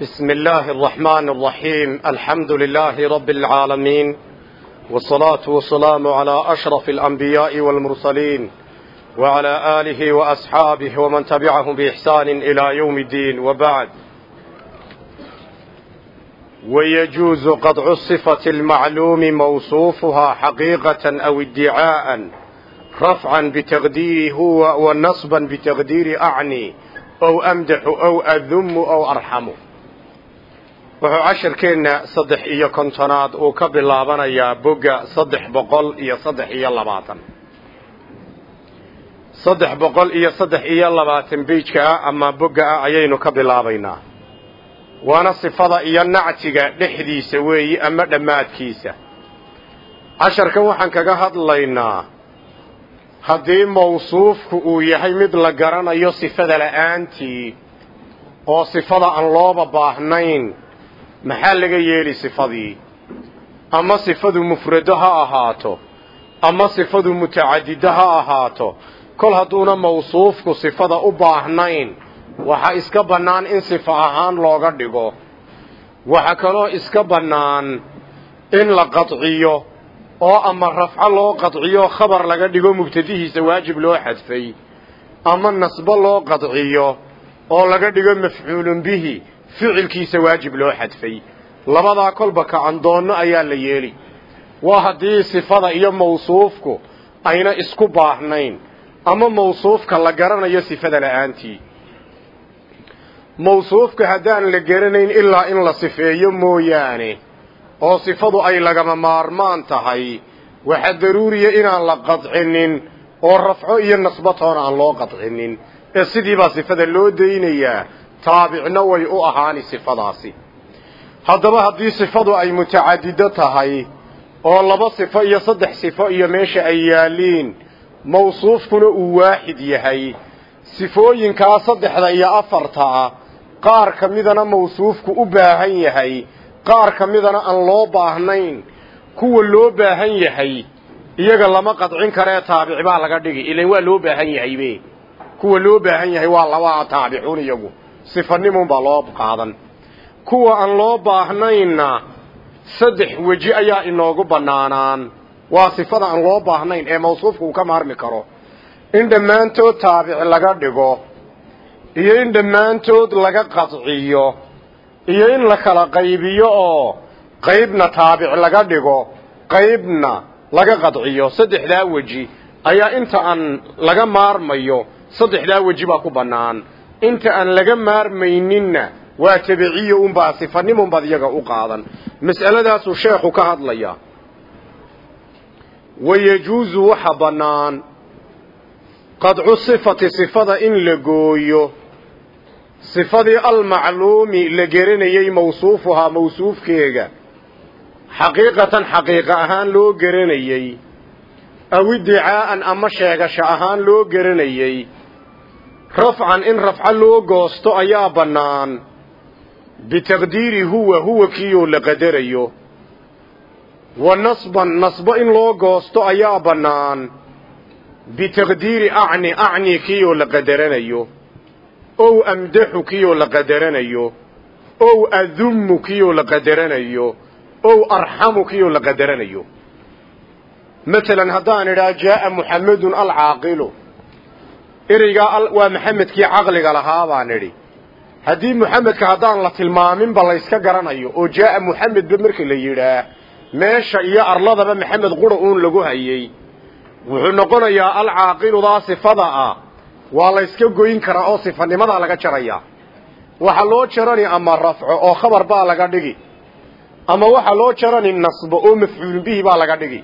بسم الله الرحمن الرحيم الحمد لله رب العالمين والصلاة والسلام على أشرف الأنبياء والمرسلين وعلى آله وأصحابه ومن تبعهم بإحسان إلى يوم الدين وبعد ويجوز قطع الصفة المعلوم موصوفها حقيقة أو ادعاء رفعا بتقديره هو ونصبا بتقدير أعني أو أمدح أو أذم أو أرحم wuxuu cashirkeenna saddex iyo kontonaad uu ka bilaabanayaa bogga saddex boqol iyo saddex iyo labaatan. Saddex boqol iyo saddex iyo labaatan beijka ah ama bogga ah ayaynu ka bilaabaynaa. Waana sifada iyo nactiga dhexdiisa weeyi ama dhammaadkiisa. Casharkan waxaan kaga hadlaynaa haddii mawsuufku uu yahay mid la garanayo sifada la'aantii oo sifada aan looba baahnayn maxaa laga yeeli sifadii? Ama sifadu mufrado ha ahaato? Ama sifadu mutacadido ha ahaato? Kol hadduuna mawsuufku sifada u baahnayn waxaa iska bannaan in sifo ahaan looga dhigo. Waxaa kaloo iska bannaan in la qadciyo oo ama rafco loo qadciyo khabar laga dhigo mubtadihiisa waajib loo xadfay. Ama nasbo loo qadciyo oo laga dhigo mafcuulun bihi ficilkiisa waajib loo xadfay. Labadaa kolba kacandoonno ayaa la yeeli. Waa haddii sifada iyo mawsuufku ayna isku baahnayn ama mawsuufka la garanayo sifada la'aantii. Mawsuufka haddaan la garanayn ilaa in la sifeeyo mooyaane oo sifadu ay lagama maarmaan tahay waxaa daruuriya inaan la qadcinin oo rafco iyo nasbatoona aan loo qadcinin ee sidiibaa sifada loo daynayaa taabicna way u ahaani sifadaasi. Haddaba haddii sifadu ay mutacadido tahay oo laba sifo iyo saddex sifo iyo meesha ay yaaliin mawsuufkuna uu waaxid yahay. Sifooyinkaa saddexda iyo afarta ah qaar ka midana mawsuufku u baahan yahay qaar ka midana aan loo baahnayn. Kuwa loo baahan yahay iyaga lama qadcin karee taabic baa laga dhigi ilan waa loo baahan yahaybe kuwa loo baahan yahay waa labaa taabicuun iyagu sifanimun baa loo qaadan. Kuwa aan loo baahnaynna saddex weji ayaa inoogu bannaanaan. Waa sifada aan loo baahnayn ee mawsuufka uu ka maarmi karo. In dhammaantood taabic laga dhigo iyo in dhammaantood laga qadciyo iyo in la kala qaybiyo oo qaybna taabic laga dhigo qaybna laga qadciyo saddexdaa weji ayaa inta aan laga maarmayo saddexdaa weji baa ku bannaan inta aan laga maarmayninna waa tabiciyo unbaa sifanimunbaad iyaga u qaadan. Mas'aladaasuu sheekhu ka hadlayaa. Wayajuusu waxa bannaan qadcu sifati sifada in la gooyo. Sifadii almacluumi la geranayey mawsuufuhaa mawsuufkeega. Xaqiiqatan xaqiiqa ahaan loo geranayey aw iddicaa'an ama sheegasho ahaan loo geranayey rafcan in rafco loo goosto ayaa bannaan. Bitaqdiiri huwa huwa kiioo la qadarayo. Wa nasban nasbo in loo goosto ayaa bannaan. Bitaqdiiri acni acni kiioo la qadaranayo. Ow amdaxu kiioo la qadaranayo. Ow adummu kiioo la qadaranayo. Ow arxamu kiioo la qadaranayo. Matalan haddaan idhaha jaa'a muxammedun alcaaqilu ereygaa waa maxamedkii caqliga lahaa baan idhi. Haddii muxamedka haddaan la tilmaaminba layska garanayo oo jaa'a muxamedba marka la yidhaah meesha iyo arladaba maxamed qura uun lagu hayey wuxuu noqonayaa alcaaqiludaa sifada ah. Waa layska goyn karaa oo sifanimadaa laga jarayaa. Waxaa loo jarani ama rafco oo khabar baa laga dhigi. Ama waxaa loo jarani nasbo oo mafcuulun bihi baa laga dhigi.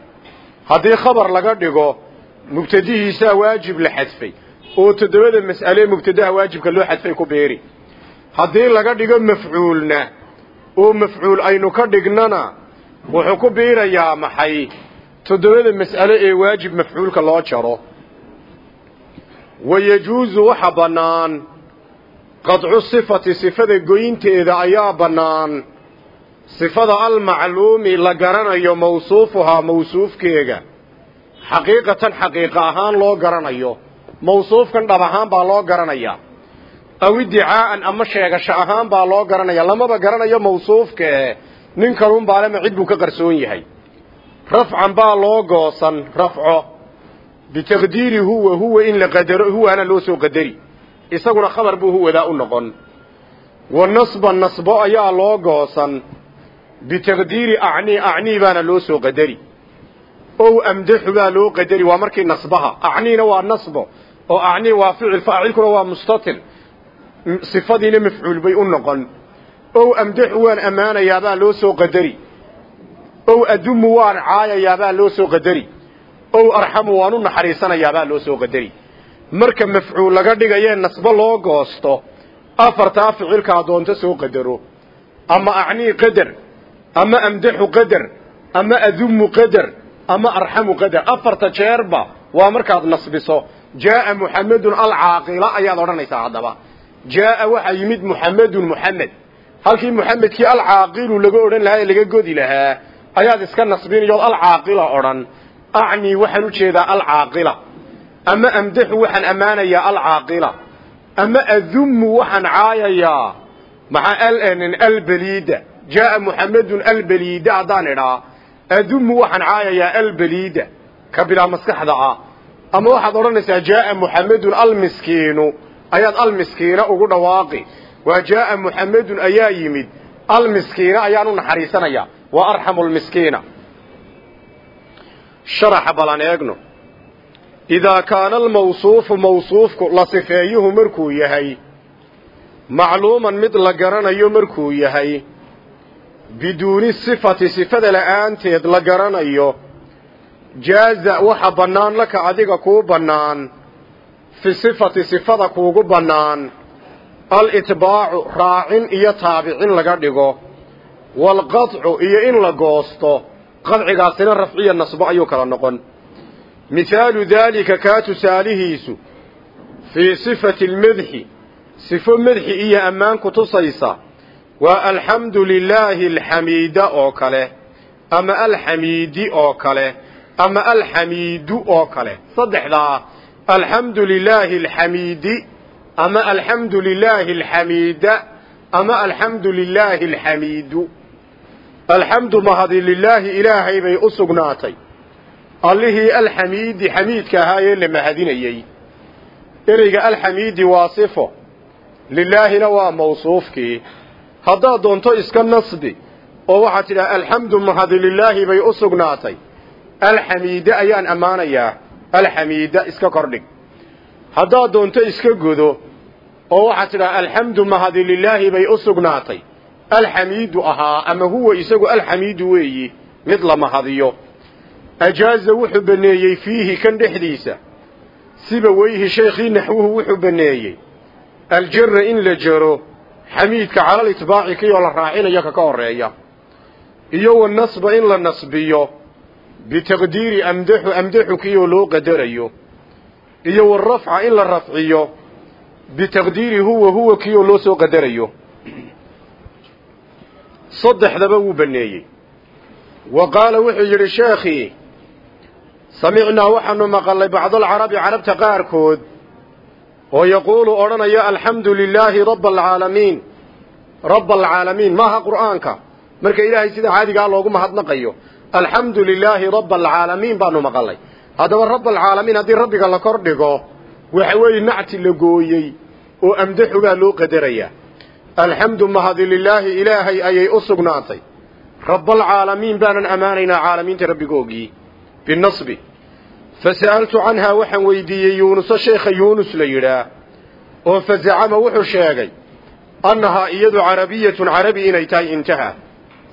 Haddii khabar laga dhigo mubtadihiisaa waajib la xadfay oo toddobada mas'ale mubtadaha waajibka loo xadfay ku beeri. Haddii laga dhigo mafcuulna oo mafcuul aynu ka dhignana wuxuu ku biirayaa maxay toddobada mas'ale ee waajib mafcuulka loo jaro. Wayajuusu waxa bannaan qadcu sifati sifada goynteeda ayaa bannaan. Sifada almacluumi la garanayo mawsuufuhaa mawsuufkeega xaqiiqatan xaqiiqa ahaan loo garanayo mawsuufkan dhab ahaan baa loo garanayaa. Aw iddicaa'an ama sheegasho ahaan baa loo garanaya lamaba garanayo mawsuufkae nin kalun baalema cid buu ka qarsoon yahay. Rafcan baa loo goosan rafco. Bitaqdiiri huwa huwa in la qadaro huwaana loo soo qadari. Isaguna khabar buu huwadaa u noqon. Wa nasban nasbo ayaa loo goosan. Bitaqdiiri acnii acnii baana loo soo qadari. Ow amdaxu baa loo qadari waa markii nasbaha. Acniina waa nasbo oo acnii waa ficil faacilkuna waa mustatir sifadiina mafcuul bay u noqon. Ow amdaxu waan ammaanayaabaa loo soo qadari. Ow adumu waan caayayaabaa loo soo qadari. Ow arxamu waan u naxariisanayaabaa loo soo qadari. Marka mafcuul laga dhigayee nasbo loo goosto afartaa ficilkaa doonto soo qadaro. Ama acnii qadar ama amdaxu qadar ama adumu qadar ama arxamu qadar. Afarta jeerba waa markaad nasbiso jaaa muxamedun alcaaqila ayaad odhanaysaa haddaba jaaa waxaa yimid muxamedun muxamed halkii muxamedkii alcaaqilu laga odhan lahaa ee laga godi lahaa ayaad iska nasbinayood alcaaqila odhan acnii waxaan u jeedaa alcaaqila ama amdaxu waxaan ammaanayaa alcaaqila ama adumu waxaan caayayaa maxaa albeliida jaaa muxamedun albeliida haddaan idhaa adumu waxaan caayayaa albeliida ka bilaa maskaxda ah ama waxaad odhanaysaa jaaa muxamedun almiskiinu. Ayaad almiskiina ugu dhawaaqi. Waa jaaa muxamedun ayaa yimid. Almiskiina ayaan u naxariisanaya. Wa arxamu lmiskiina sharaxa balan eegno. Idaa kaana almawsuufu mawsuufku la sifeeyuhu markuu yahay macluuman mid la garanayo markuu yahay biduuni sifati sifada la'aanteed la garanayo jaaza waxa bannaan laka adiga kuu bannaan fi sifati sifada kuugu bannaan alitbaacu raacin iyo taabicin laga dhigo waalqadcu iyo in la goosto qadcigaasina rafciya nasbo ayuu kala noqon. Mihaalu daalika kaa tusaalihiisu fii sifati almadxi sifo madxi iyo ammaan ku tusaysa waa alxamdu lilaahi alxamiida oo kale ama alxamiidi oo kale ama alxamiidu oo kale. Saddexdaa alxamdu lilaahi alxamiidi ama alxamdu lilaahi alxamiida ama alxamdu lilaahi alxamiidu. Alxamdu mahadi lilaahi ilaahay bay u sugnaatay. Allihii alxamiidi xamiidka ahaayee la mahadinayey. Ereyga alxamiidi waa sifo. Lilaahina waa mawsuufkii haddaad doonto iska nasbi oo waxaad tidhaha alxamdu mahadi lilaahi bay u sugnaatay alxamiida ayaan ammaanayaa. Alxamiida iska kordhig. Haddaad doonto iska godo oo waxaad tidhaha alxamdu mahadi lilaahi bay u sugnaatay. Alxamiidu ahaa ama huwa isagu alxamiidu weeyi mid la mahadiyo. Ajaaza wuxuu baneeyey fiihi kan dhexdiisa. Siba weyhi sheekhii naxwuhu wuxuu baneeyey. Aljara in la jaro xamiidka calal itbaaci kii oo la raacinayo kaka horreeya iyo wanasba in la nasbiyo bitaqdiiri amdaxu amdaxu kii oo loo qadarayo iyo warafca in la rafciyo bitaqdiiri huwa huwa kii oo loo soo qadarayo saddexdaba wuu baneeyey wa qaala wuxuu yidhi sheekhii samicnaa waxaanu maqalnay bacdalcarabi carabta qaarkood oo yaquulu odhanaya alxamdu lilaahi rabba alcaalamiin rabba alcaalamiin maaha qur'aanka marka ilaahay sida caadigaa loogu mahadnaqayo alxamdu lilaahi rabba alcaalamiin baanu maqalnay haddaba rabba alcaalamiin haddii rabbiga la kor dhigo waxa weeye nacti la gooyey oo amdaxu baa loo qadarayaa. Alxamdu mahadi lilaahi ilaahay ayay u sugnaatay. Rabbaalcaalamiin baanan ammaanaynaa caalamiinta rabbigoogii binasbi. Fasa'altu canhaa waxaan weydiiyey yuunuso sheekha yuunus la yidhaah oo fazacama wuxuu sheegay annahaa iyadu carabiyatun carabi inay tahay intaha.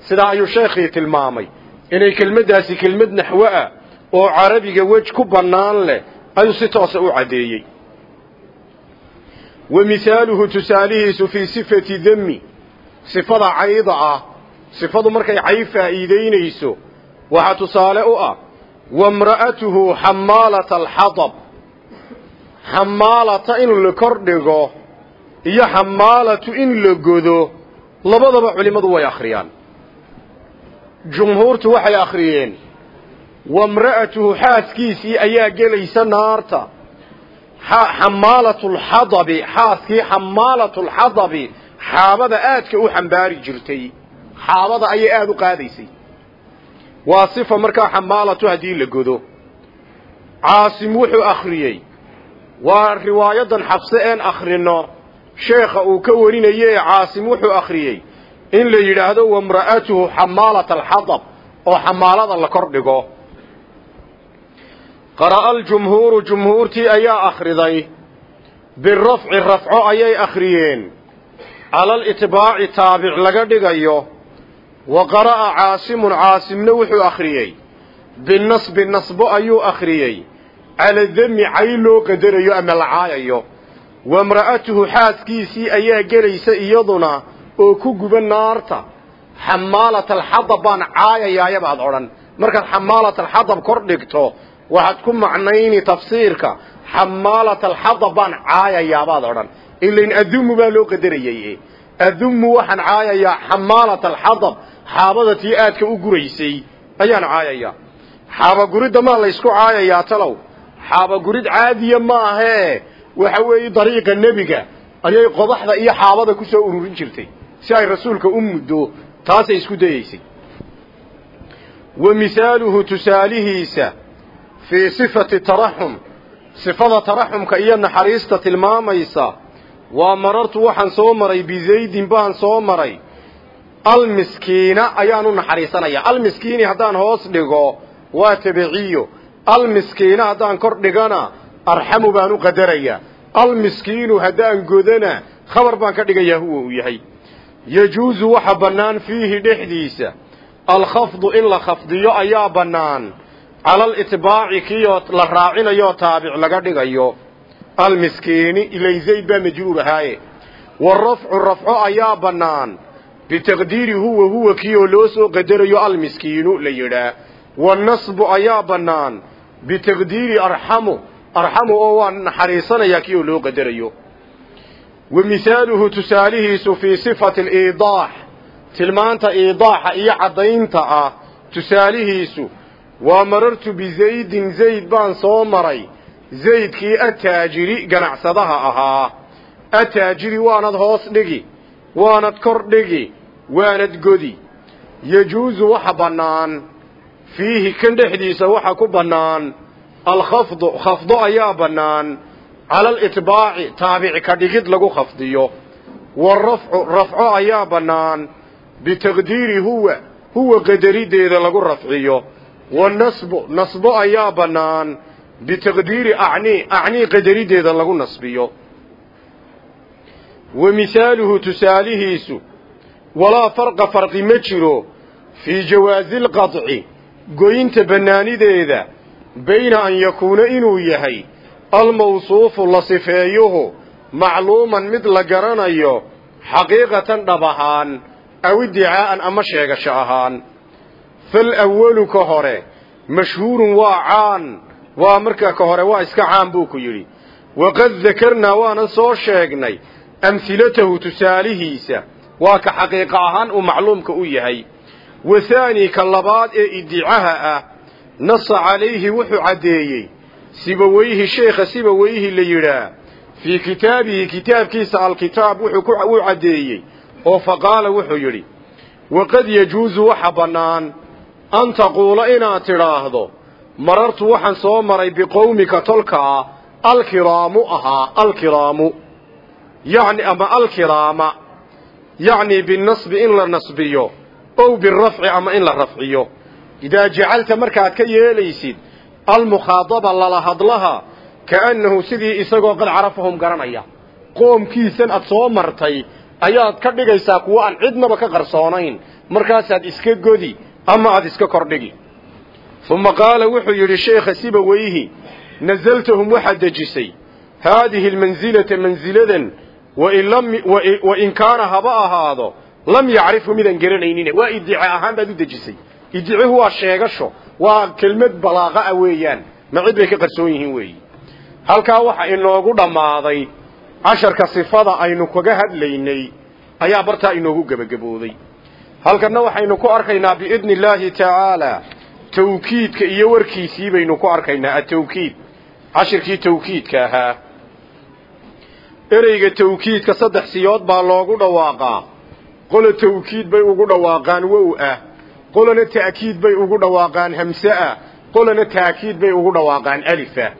Sidaa ayuu sheekhii tilmaamay inay kelmaddaasi kelmad naxwo ah oo carabiga wej ku bannaan leh ayuu si toosa u caddeeyey. Wa mihaaluhu tusaalihiisu fii sifati demi sifada cayda ah. Sifadu markay cay faa'iidaynayso waxaa tusaale u ah wamra'atuhu xamaalata alxadab. Xamaalata in la kor dhigo iyo xamaalatu in la godo labadaba culimmadu way akhriyaan jumhuurtu waxay akhriyeen wamra'atuhu xaaskiisii ayaa gelaysa naarta. Xamaalatulxadabi xaaskii xamaalatulxadabi xaabada aadka u xambaari jirtay. Xaabada ayay aada u qaadaysay. Waa sifa markaa xamaalatu haddii la godo. Caasim wuxuu akhriyey waa riwaayadan xabse een akhrino sheekha uu ka warinaye ee caasim wuxuu akhriyey in la yidhaahdo wamra'atuhu xamaalata alxadab oo xamaalada la kor dhigo. Qara'a aljumhuuru jumhuurtii ayaa akhriday birafci rafco ayay akhriyeen. Cala alitbaaci taabic laga dhigayo wa qara'a caasimun caasimna wuxuu akhriyey. Binasbi nasbo ayuu akhriyey. Cala demi cay loo qadarayo ama la caayayo. Wamra'atuhu xaaskiisii ayaa gelaysa iyaduna oo ku guba naarta. Xamaalata alxadab baan caayayaayabaad odhan. Markaad xamaalata alxadab kor dhigto waxaad ku macnayni tafsiirka. Xamaalata alxadab baan caayayaabaad odhan. Ilain adumu baa loo qadarayay adumu waxaan caayayaa xamaalata alxadab xaabada tii aadka u guraysay ayaan caayayaa. Xaabaguridda maa laysku caayayaa talow? Xaabagurid caadiya ma ahee? Waxa weeye dariiqa nebiga. Ayay qodaxda iyo xaabada ku soo ururin jirtay si ay rasuulka u muddo taasay isku dayeysay. Wa misaaluhu tusaalihiisa fii sifati taraxum sifada taraxumka iyo naxariista tilmaamaysa waa marartu waxaan soo maray bizaydin baan soo maray. Almiskiina ayaan u naxariisanaya. Almiskiini haddaan hoos dhigo waa tabiciyo. Almiskiina haddaan kor dhigana arxamu baan u qadaraya. Almiskiinu haddaan godana khabar baan ka dhigayaa huwa uu yahay yajuusu waxa bannaan fiihi dhexdiisa. Alkhafdu in la khafdiyo ayaa bannaan. Cala alitbaaci kiioo la raacinayooo taabic laga dhigayo. Almiskiini ilay zayd baa majruur ahaaye. Warafcu rafco ayaa bannaan. Bitaqdiiri huwa huwa kiioo loo soo qadarayo almiskiinu la yidhaa. Wanasbu ayaa bannaan. Bitaqdiiri arxamu. Arxamu oo waa naxariisanaya kiioo loo qadarayo wa mihaaluhu tusaalihiisu fii sifati aliidaax tilmaanta iidaaxa iyo caddaynta ah tusaalihiisu waa marartu bizaydin zayd baan soo maray zaydkii ataajiri ganacsadaha ahaa ataajiri waanad hoos dhigi waanad kor dhigi waanad godi yajuusu waxa bannaan fiihi kan dhexdiisa waxa ku cala alitbaaci taabici ka dhigid lagu khafdiyo warafcu rafco ayaa bannaan bitaqdiiri huwa huwa qadarideeda lagu rafciyo wanasbu nasbo ayaa bannaan bitaqdiiri acnii acnii qadarideeda lagu nasbiyo wa mihaaluhu tusaalihiisu walaa farqa farqi ma jiro fii jawaazi lqadci goynta bannaanideeda bayna an yakuuna inuu yahay almawsuufu la sifeeyuhu macluuman mid la garanayo xaqiiqatan dhab ahaan aw iddicaa'an ama sheegasho ahaan. Falawalu ka hore mashhuurun waa caan waa markaa ka hore waa iska caan buu ku yidhi. Waqad dakarnaa waanan soo sheegnay amhilatahu tusaalihiisa waa ka xaqiiqa ahaan uu macluumka u yahay. Wa haani ka labaad ee iddicaha ah nasa calayhi wuxuu caddeeyey sibaweyhi sheekha sibaweyhi la yidhaah fii kitaabihi kitaabkiisa alkitaab wuu caddeeyey oo faqaala wuxuu yidhi waqad yajuusu waxa bannaan an taquula inaad tidhaahdo marartu waxaan soo maray biqowmika tolkaa alkiraamu ahaa alkiraamu yacni ama alkiraama yacni binasbi in la nasbiyo ow birafci ama in la rafciyo. Idaa jacalta markaad ka yeelaysid almukhaadaba lala hadlaha kaannahu sidii isagoo qad carafahum garanaya. Qoomkiisan aad soo martay ayaad ka dhigaysaa kuwo aan cidnaba ka qarsoonayn. Markaasaad iska godi ama aad iska kordhigi. Uma qaala wuxuu yidhi sheekha sibaweyhi nazaltahum waxaad dejisay. Haadihi almansilata mansiladan wain kaana haba ahaado lam yacrifu midaan garanaynin waa idice ahaan baad u dejisay. Idicihu waa sheegasho waa kelmad balaaqaa weeyaan. Ma cid bay ka qarsoon yihiin weeyi. Halkaa waxa inoogu dhammaaday casharka sifada aynu kaga hadlaynay ayaa bartaa inoogu gebagabooday. Halkanna waxaynu ku arkaynaa biidni illaahi tacaala tawkiidka iyo warkiisii baynu ku arkaynaa atawkiid cashirkii tawkiidka ahaa. Ereyga tawkiidka saddex siyood baa loogu dhawaaqaa. Qola tawkiid bay ugu dhawaaqaan wow ah qolana ta'kiid bay ugu dhawaaqaan hamse ah qolana taakiid bay ugu dhawaaqaan alifah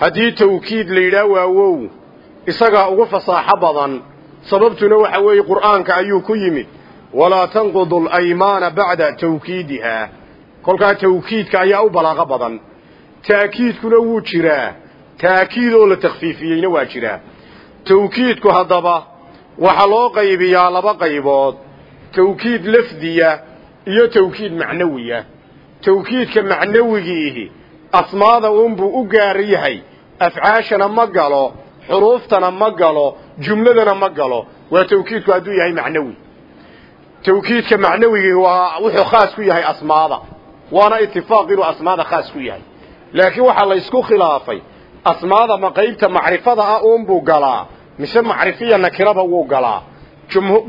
haddii tawkiid la yidhaah waa wow isagaa ugu fasaaxo badan sababtuna waxa weeye qur'aanka ayuu ku yimid walaa tanqudu alaymaana bacda tawkiidihaa kolkaa tawkiidka ayaa u balaaqo badan. Ta'kiidkuna wuu jiraa taakiid oo la takhfiifiyeyna waa jiraa. Tawkiidku haddaba waxaa loo qaybiyaa laba qaybood. Tawkiid lafdiya iyo tawkiid macnawiya. Tawkiidka macnawigiihi asmaada uunbuu u gaar yahay. Afcaashana ma galo xuruuftana ma galo jumladana ma galo. Waa tawkiidku hadduu yahay macnawi. Tawkiidka macnawigii waa wuxuu khaas ku yahay asmaada. Waana itifaaq inuu asmaada khaas ku yahay. Laakiin waxaa la isku khilaafay asmaada ma qaybta macrifada ah uunbuu galaa mise macrifiya nakiraba wuu galaa.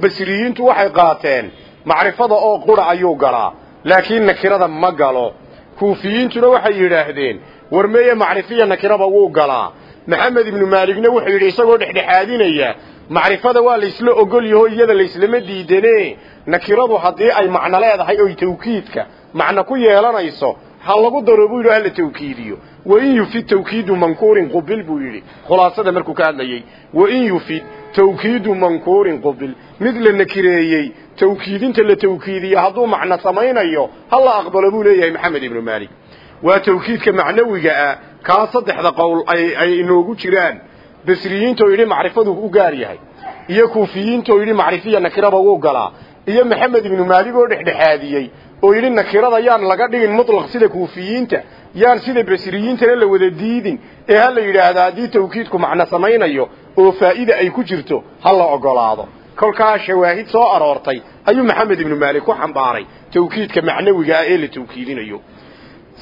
Basriyiintu waxay qaateen macrifada oo qura ayuu galaa. Laakiin nakirada ma galo. Kuufiyiintuna waxay yidhaahdeen war meeye macrifiya nakiraba wuu galaa. Maxamed ibnu maaligna wuxuu yidhi isagoo dhexdhexaadinaya macrifada waa laysla ogol yaho iyada layslama diidane nakiradu haddii ay macno leedahay oy tawkiidka macno ku yeelanayso ha lagu daro buu yidhi hala tawkiidiyo. Wain yufid tawkiidu mankuurin qubil buu yidhi. Khulaasada markuu ka hadlayey wain yufid tawkiidu mankuurin qubil mid la nakireeyey tawkiidinta la tawkiidiyo hadduu macno samaynayo ha la aqbalo buu leeyahay maxamed ibnu maalik. Waa tawkiidka macnawiga ah kaa saddexda qowl ay inoogu jiraan. Basriyiintaoo yidhi macrifadu u gaar yahay iyo kuufiyiintaoo yidhi macrifiya nakiraba wuu galaa iyo maxamed ibnu maalig oo dhexdhexaadiyey oo yidhi nakirada yaan laga dhigin mutlaq sida kuufiyiinta yaan sida basriyiintana la wada diidin. Ee ha la yidhaahda haddii tawkiidku macno samaynayo oo faa'iida ay ku jirto ha la ogolaado. Kolkaa shawaahid soo aroortay ayuu maxamed ibnu maalik ku xambaaray tawkiidka macnawiga ah ee la tawkiidinayo.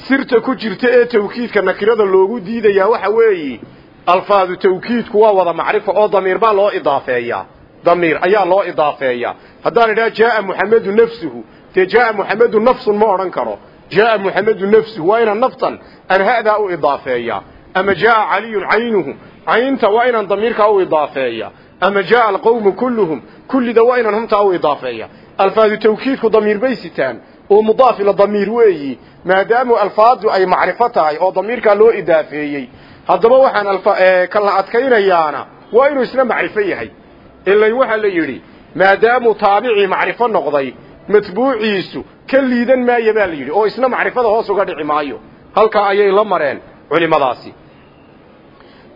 Sirta ku jirta ee tawkiidka nakirada loogu diidayaa waxa weeye alfaadu tawkiidku waa wada macrifo oo damiir baa loo idaafeeyaa. Damiir ayaa loo idaafeeyaa. Haddaan idhaha jaaa muxamedu nafsuhu dee jaaa muxamedu nafsun ma odhan karo. Jaaa muxamedu nafsuhu waa inaan naftan aan ha'daa u idaafeeyaa ama jaaa caliyun caynuhu caynta waa inaan damiirkaa u idaafeeya. Ama jaaa alqawmu kulluhum kullida waa inaan humtaa u idaafeeya. Alfaadu tawkiidku damiir bay sitaan oo mudaaf ila damiir weeyi maadaamu alfaadu ay macrifo tahay oo damiirkaa loo idaafeeyey. Haddaba waxaan kala adkaynayaana waa inuu isna macrifo yahay. Ilan waxaa la yidhi maadaamuu taabicii macrifo noqday matbuuciisu ka liidan maayo baa la yidhi oo isna macrifada hoos uga dhici maayo. Halkaa ayay la mareen culimmadaasi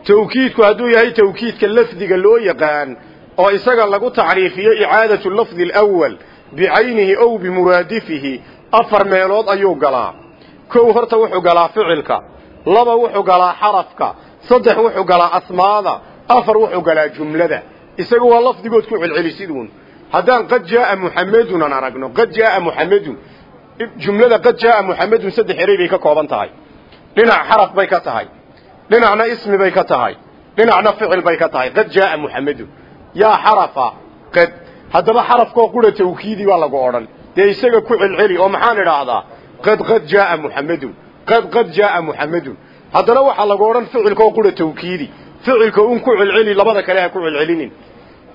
tawkiidku hadduu yahay tawkiidka lafdiga loo yaqaan oo isaga lagu tacriifiyo icaadatu lafdi alawal bicaynihi ow bimuraadifihi afar meelood ayuu galaa. Kow horta wuxuu galaa ficilka laba wuxuu galaa xarafka saddex wuxuu galaa asmaada afar wuxuu galaa jumlada. Isaga waa lafdigood ku celcelisiduun haddaan qad jaaa muxamedun aan aragno qad jaaa muxamedun jumlada qad jaaa muxamedun saddex erey bay ka kooban tahay. Dhinac xaraf bay ka tahay. Dhinacna ismi bay ka tahay. Dhinacna ficil bay ka tahay. Qad jaaa muxamedun yaa xarafa qad. Haddaba xarafkoo qura tawkiidi baa lagu odhan. Dee isaga ku celceli oo maxaan idhaahdaa? Qad qad jaaa muxamedun qad qad jaaa muxamedun haddana waxaa lagu odhan ficilkaoo qura tawkiidi. Ficilka un ku celceli labada kale ha ku celcelinin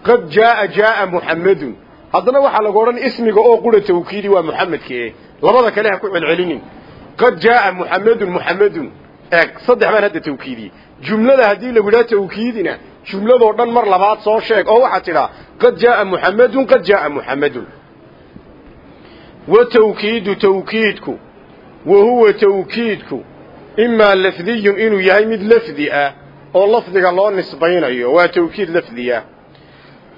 qad jaaa jaaa muxamedun haddana waxaa lagu odhan ismiga oo qura tawkiidi waa muxamedkee labada kale ha ku celcelinin. Qad jaaa muxamedun muxamedun eeg saddex baan hadda tawkiidiyey jumlada haddii lagu yidhaha tawkiidina jumladoo dhan mar labaad soo sheeg oo waxaad tidhaa qad jaaa muxamedun qad jaaa muxamedun wa tawkiidu tawkiidku wa huwa tawkiidku imaa lafdiyun inuu yahay mid lafdi ah oo lafdiga loo nisbaynayo waa tawkiid lafdiya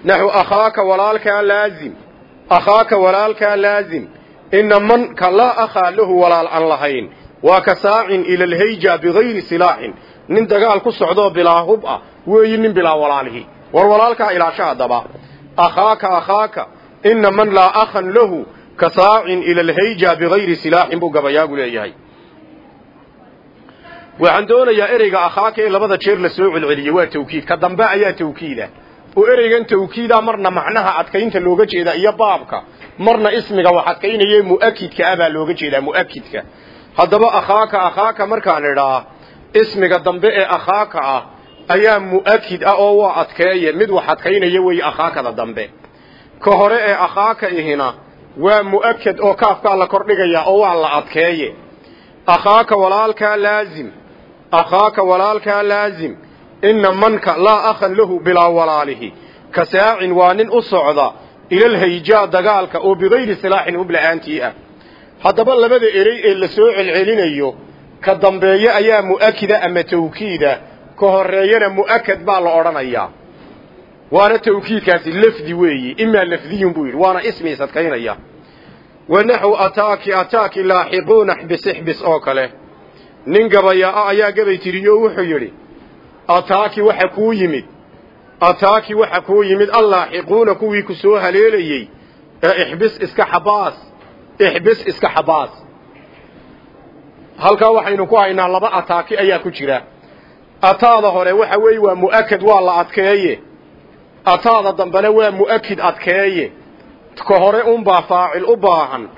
naxu akhaaka walaalkaa laazim akhaaka walaalkaa laazim ina manka laa akhaa lahu walaal aan lahayn waa ka saacin ila alhayja bigayri silaaxin nin dagaal ku socdoo bilaa hub ah weeyi nin bilaa walaalihi war walaalkaa ilaasho haddaba akhaaka akhaaka ina man laa akhan lahu ka saacin ila alhayja bigayri silaaxin buu gabayaagu leeyahay waxaan doonayaa ereyga akhaaka ee labada jeer la soo celceliyey waa tawkiid ka dambe ayaa tawkiida oo ereygan tawkiida marna macnaha adkaynta looga jeeda iyo baabka marna ismiga wax adkaynaye mu'akidka ah baa looga jeedaa mu'akidka haddaba akhaaka akhaaka markaan idhaa ismiga dambe ee akhaaka ah ayaa mu'akid ah oo waa adkeeye mid wax adkaynaya weeye akhaakada dambe. Ka hore ee akhaaka ihina waa mu'akad oo kaafkaa la kordhigaya oo waa la adkeeye. Akhaaka walaalkaa laazim akhaaka walaalkaa laazim inna manka laa akhan lahu bilaa walaalihi. Ka saacin waa nin u socda ilalhayjaa dagaalka oo bigayri silaaxin hub la'aantii ah. Haddaba labada erey ee la soo celcelinayo ka dambeeye ayaa mu'akida ama tawkiida. Ka horreeyana mu'akad baa la odhanayaa waana tawkiidkaasi lafdi weeyi imaa lafdiyun buu yidhi waana ismi isadkaynaya wanaxw ataaki ataaki laaxiquuna xbis ixbis oo kale. Nin gabayaa-a ayaa gabay tiriyo wuxuu yidhi ataaki waxa kuu yimid. Ataaki waxa kuu yimid. Allaaxiquuna kuwii ku soo haleelayey. Ee ixbis iska xabaas. Ixbis halkaa waxaynu ku haynaa laba ataaki ayaa ku jira. Ataada hore waxa weeye waa mu'akad waa la adkeeye. Ataada dambena waa mu'akid adkeeye. Ka hore unbaa faacil u baahan.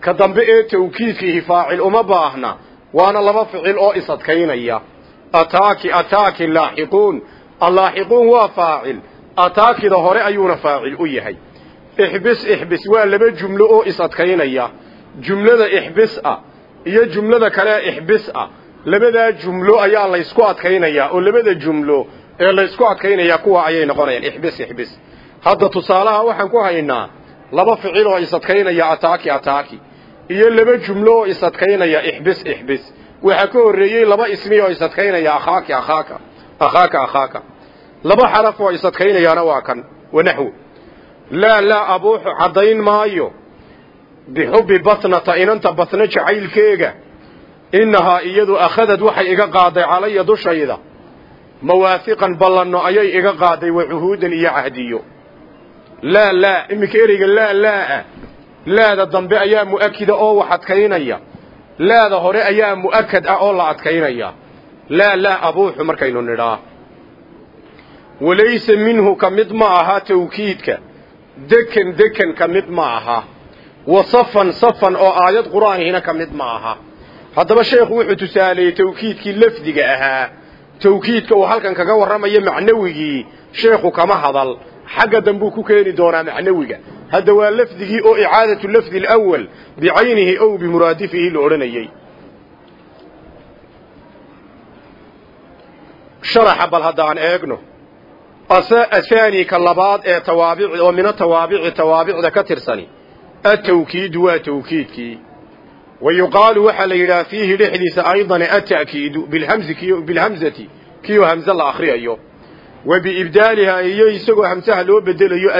Ka dambe ee tawkiidkiihi faacil uma baahna. Waana laba ficil oo isadkaynaya ataaki ataaki laaxiquun allaaxiquun waa faacil. Ataakida hore ayuuna faacil u yahay. Ixbis ixbis waa laba jumlo oo isadkaynaya jumlada ixbis ah iyo jumlada kale ixbis ah labadaa jumlo ayaa laysku adkaynayaa oo labada jumlo ee laysku adkaynayaa kuwa ayay noqonayaan. Ixbis ixbis. Hadda tusaalaha waxaan ku haynaa laba ficil oo isadkaynaya ataaki ataaki. Iyo laba jumlo oo isadkaynaya ixbis ixbis waxaa ka horreeyey laba ismi oo isadkaynaya akhaaki akhaaka. Akhaaka akhaaka. Laba xaraf oo isadkaynayaana waa kan wanaxwo laa laa abuuxu caddayn maayo. Bixubbi batnata inanta batna jacaylkeega. Innahaa iyadu akhadad waxay iga qaaday calaya dushayda. Mawaafiqan ballanno ayay iga qaaday wa cuhuudan iyo cahdiyo. Laa laa iminka ereyga laa laa-ah laada dambe ayaa mu'akida oo wax adkaynaya laada hore ayaa mu'akad ah oo la adkaynaya. Laa laa abuuxu markaynu nidhaa. Walaysa minhu ka mid ma aha tawkiidka. Dekan dekan ka mid ma aha. Wa safan safan oo aayad qur'aanihina ka mid ma aha. Haddaba sheekhu wuxuu tusaaleeyey tawkiidkii lafdiga ahaa. Tawkiidka uu halkan kaga warramayo macnawigii sheekhu kama hadal. Xagga dambuu ku keeni doonaa macnawiga hadda waa lafdigii oo icaadatu lafdi alawal bicaynihi ow bimuraadifihi la odhanayey sharaxa bal haddaan eegno ahaani ka labaad ee tawaabic oo min atawaabici tawaabicda ka tirsani atawkiidu waa tawkiidkii. Wa yuqaalu waxaa la yidhaha fiihi dhexdiisa aydan ata'kiidu bilhamzati kiioo hamze la akhriyayo. Wa biibdaalihaa iyo isagoo hamsaha loo bedelayo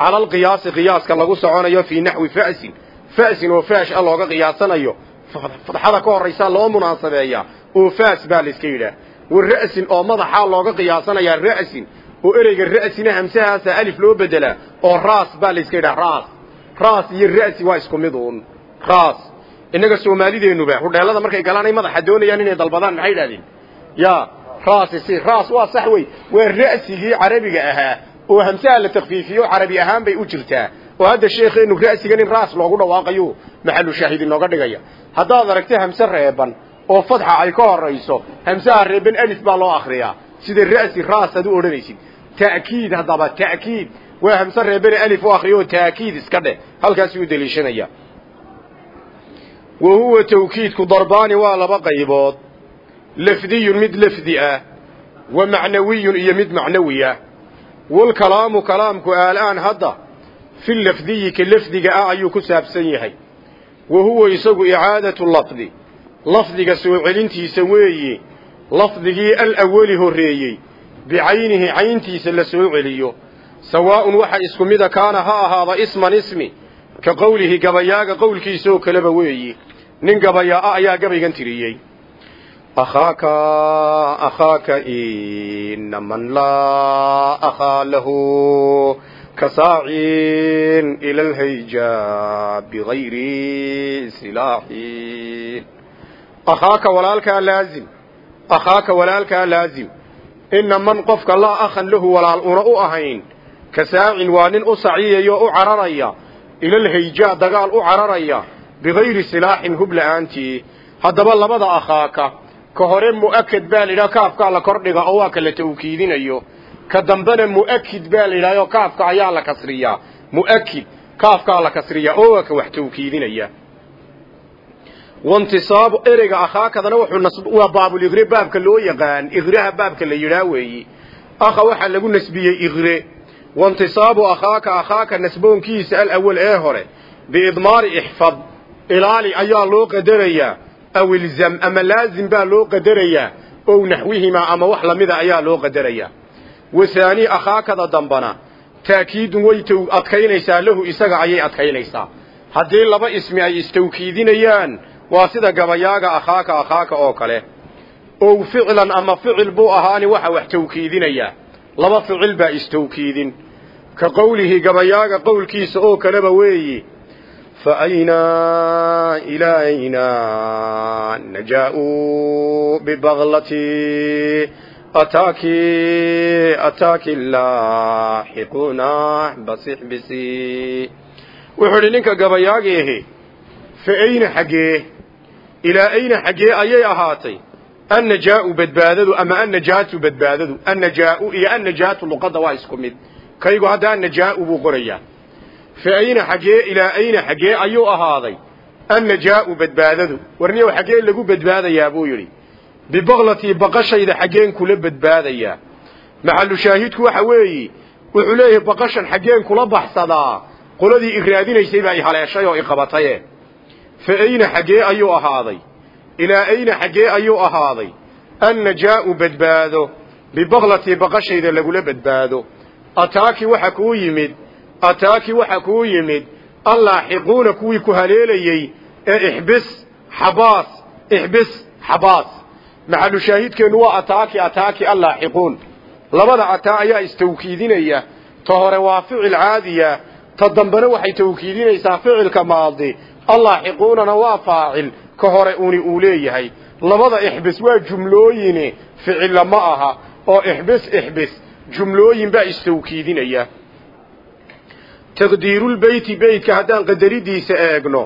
cala alqiyaasi qiyaaska lagu soconayo fii naxwi fa'sin fa'sin oo faash a looga qiyaasanayo. Fadxada ka horraysaa loo munaasabeeyaa oo faas baa layska yidhaah. Wa ra'sin oo madaxaa looga qiyaasanayaa ra'sin oo ereyga ra'sina hamsahaasa alif loo bedelaa oo raas baa layska yidhaha raas. Raas iyo ra'si waa isku mid uun raas. Innaga soomaalideennuba hudheellada markay galaan ay madaxa doonayaan inay dalbadaan maxay idhahdeen ya raasi si raas waa sax wey waa ra'sigii carabiga ahaa oo hamsaha la takfiifiyo carabi ahaan bay u jirtaa. Oo hadda sheekheenu ra'sigan in raas loogu dhawaaqayo maxalu shaahid inooga dhigaya. Haddaad aragto hamse reeban oo fadxa ay ka horayso hamsaha reeban alif baa loo akriyaa sida ra'si raas aad u odhanaysid? Ta'kiid haddaba ta'kiid. Waa hamse reebane alif u akriyo oo taakiid iska dheh. Halkaasuu u deliishanaya. Wa huwa tawkiidku darbaani waa laba qaybood. Lafdiyun mid lafdi ah wa macnawiyun iyo mid macnawi ah walkalaamu kalaamku aalaan hadda fi lafdiyi ka lafdiga ah ayuu ku saabsan yahay. Wa huwa isagu icaadatu lafdi. Lafdiga soo celintiisa weeye lafdigii alawali horreeyey bicaynihi cayntiisa la soo celiyo. Sawaa'un waxa isku mida kaana ha ahaada isman ismi ka qowlihi gabayaaga qowlkiisaoo kaleba weeyi nin gabayaa ah ayaa gabaygan tiriyey man laa akhaa lahu. Kasaacin ila alhayja bigayri silaaxin akhaaka walaalkaa laazim akhaaka walaalkaa laazim ina man qofka laa akhan lahu walaal una u ahayn. Kasaacin waa nin u saciyayo u cararaya. Ilalhayja dagaal u cararaya. Bigayri silaaxin hub la'aantii haddaba labada akhaaka ka hore mu'akad baa la yidhaha kaafkaa la kordhiga oo waa ka la tawkiidinayo. Ka dambena mu'akid baa la yidhaha oo kaafka ayaa la kasriyaa. Mu'akid kaafkaa la kasriyaa oo waa ka wax tawkiidinaya. Waintisaabu ereyga akhaakadana waa baabuligre baabka loo yaqaan. Igraha baabka la yidhaa weeyi. Akha waxaa lagu nasbiyey igre waintisaabu akhaaka akhaaka nasboonkiisa alawal ee hore biidmaari ixfad. Ilaali ayaa loo qadarayaa aw ilzam ama laazim baa loo qadarayaa ow naxwihimaa ama wax lamida ayaa loo qadarayaa. Wathaani akhaakada dambana taakiidun way adkaynaysaa lahu isaga ayay adkaynaysaa. Haddii laba ismi ay istawkiidinayaan waa sida gabayaaga akhaaka akhaaka oo kale. Ow ficlan ama ficil buu ahaani waxa wax tawkiidinaya. Laba ficil baa istawkiidin. Ka qowlihi gabayaaga qowlkiisa oo kaleba weeyi fa ayna ilaa ayna najaa'uu bibaglati ataaki ataaki laaxiquuna basixbisi wuxuu idhi ninka gabayaagiihi fa ayna xaggee ilaa ayna xaggee ayay ahaatay annajaau badbaadadu ama annajaatu badbaadadu annajaau iyo annajaatu luqadda waa isku mid fa ayna xaggee ilaa ayna xaggee ayuu ahaaday annajaau badbaadadu warniyow xaggee lagu badbaadayaa buu yidhi bibaklatii baqashayda xaggeen kula badbaadayaa maxallu shaahidku waxa weeyi wuxuu leeyahay baqashan xaggeen kula baxsadaa qoladii i raadinaysay baa i haleeshay oo i qabataye fa ayna xaggee ayuu ahaaday ilaa ayna xaggee ayuu ahaaday annajaa'u badbaado bibaklatii baqashayda lagula badbaado ataaki waxa kuu yimid ataaki waxa kuu yimid allaaxiquuna kuwii ku haleelayey ee ixbis xabaas ixbis xabaas. Maxalu shaahidkeennu waa ataaki ataaki allaaxiquun. Labada ataa ayaa istawkiidinaya ta hore waa ficil caadiya ta dambena waxay tawkiidinaysaa ficilka maadi. Allaaxiquunana waa faacil ka hore uni uu leeyahay. Labada ixbis waa jumlooyine ficilla ma aha oo ixbis ixbis. Jumlooyin istawkiidinaya taqdiirulbeyti beytka haddaan qadaridiisa eegno.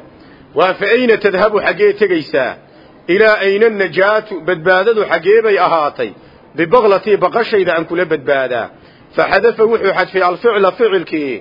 Waa fa ayna tadhabu xaggee tegaysaa? Ilaa ayna najaatu badbaadadu xaggee bay ahaatay. Bibaklatii baqashayda aan kula badbaadaa. Fa xadafa wuxuu xadfay alficla ficilkii.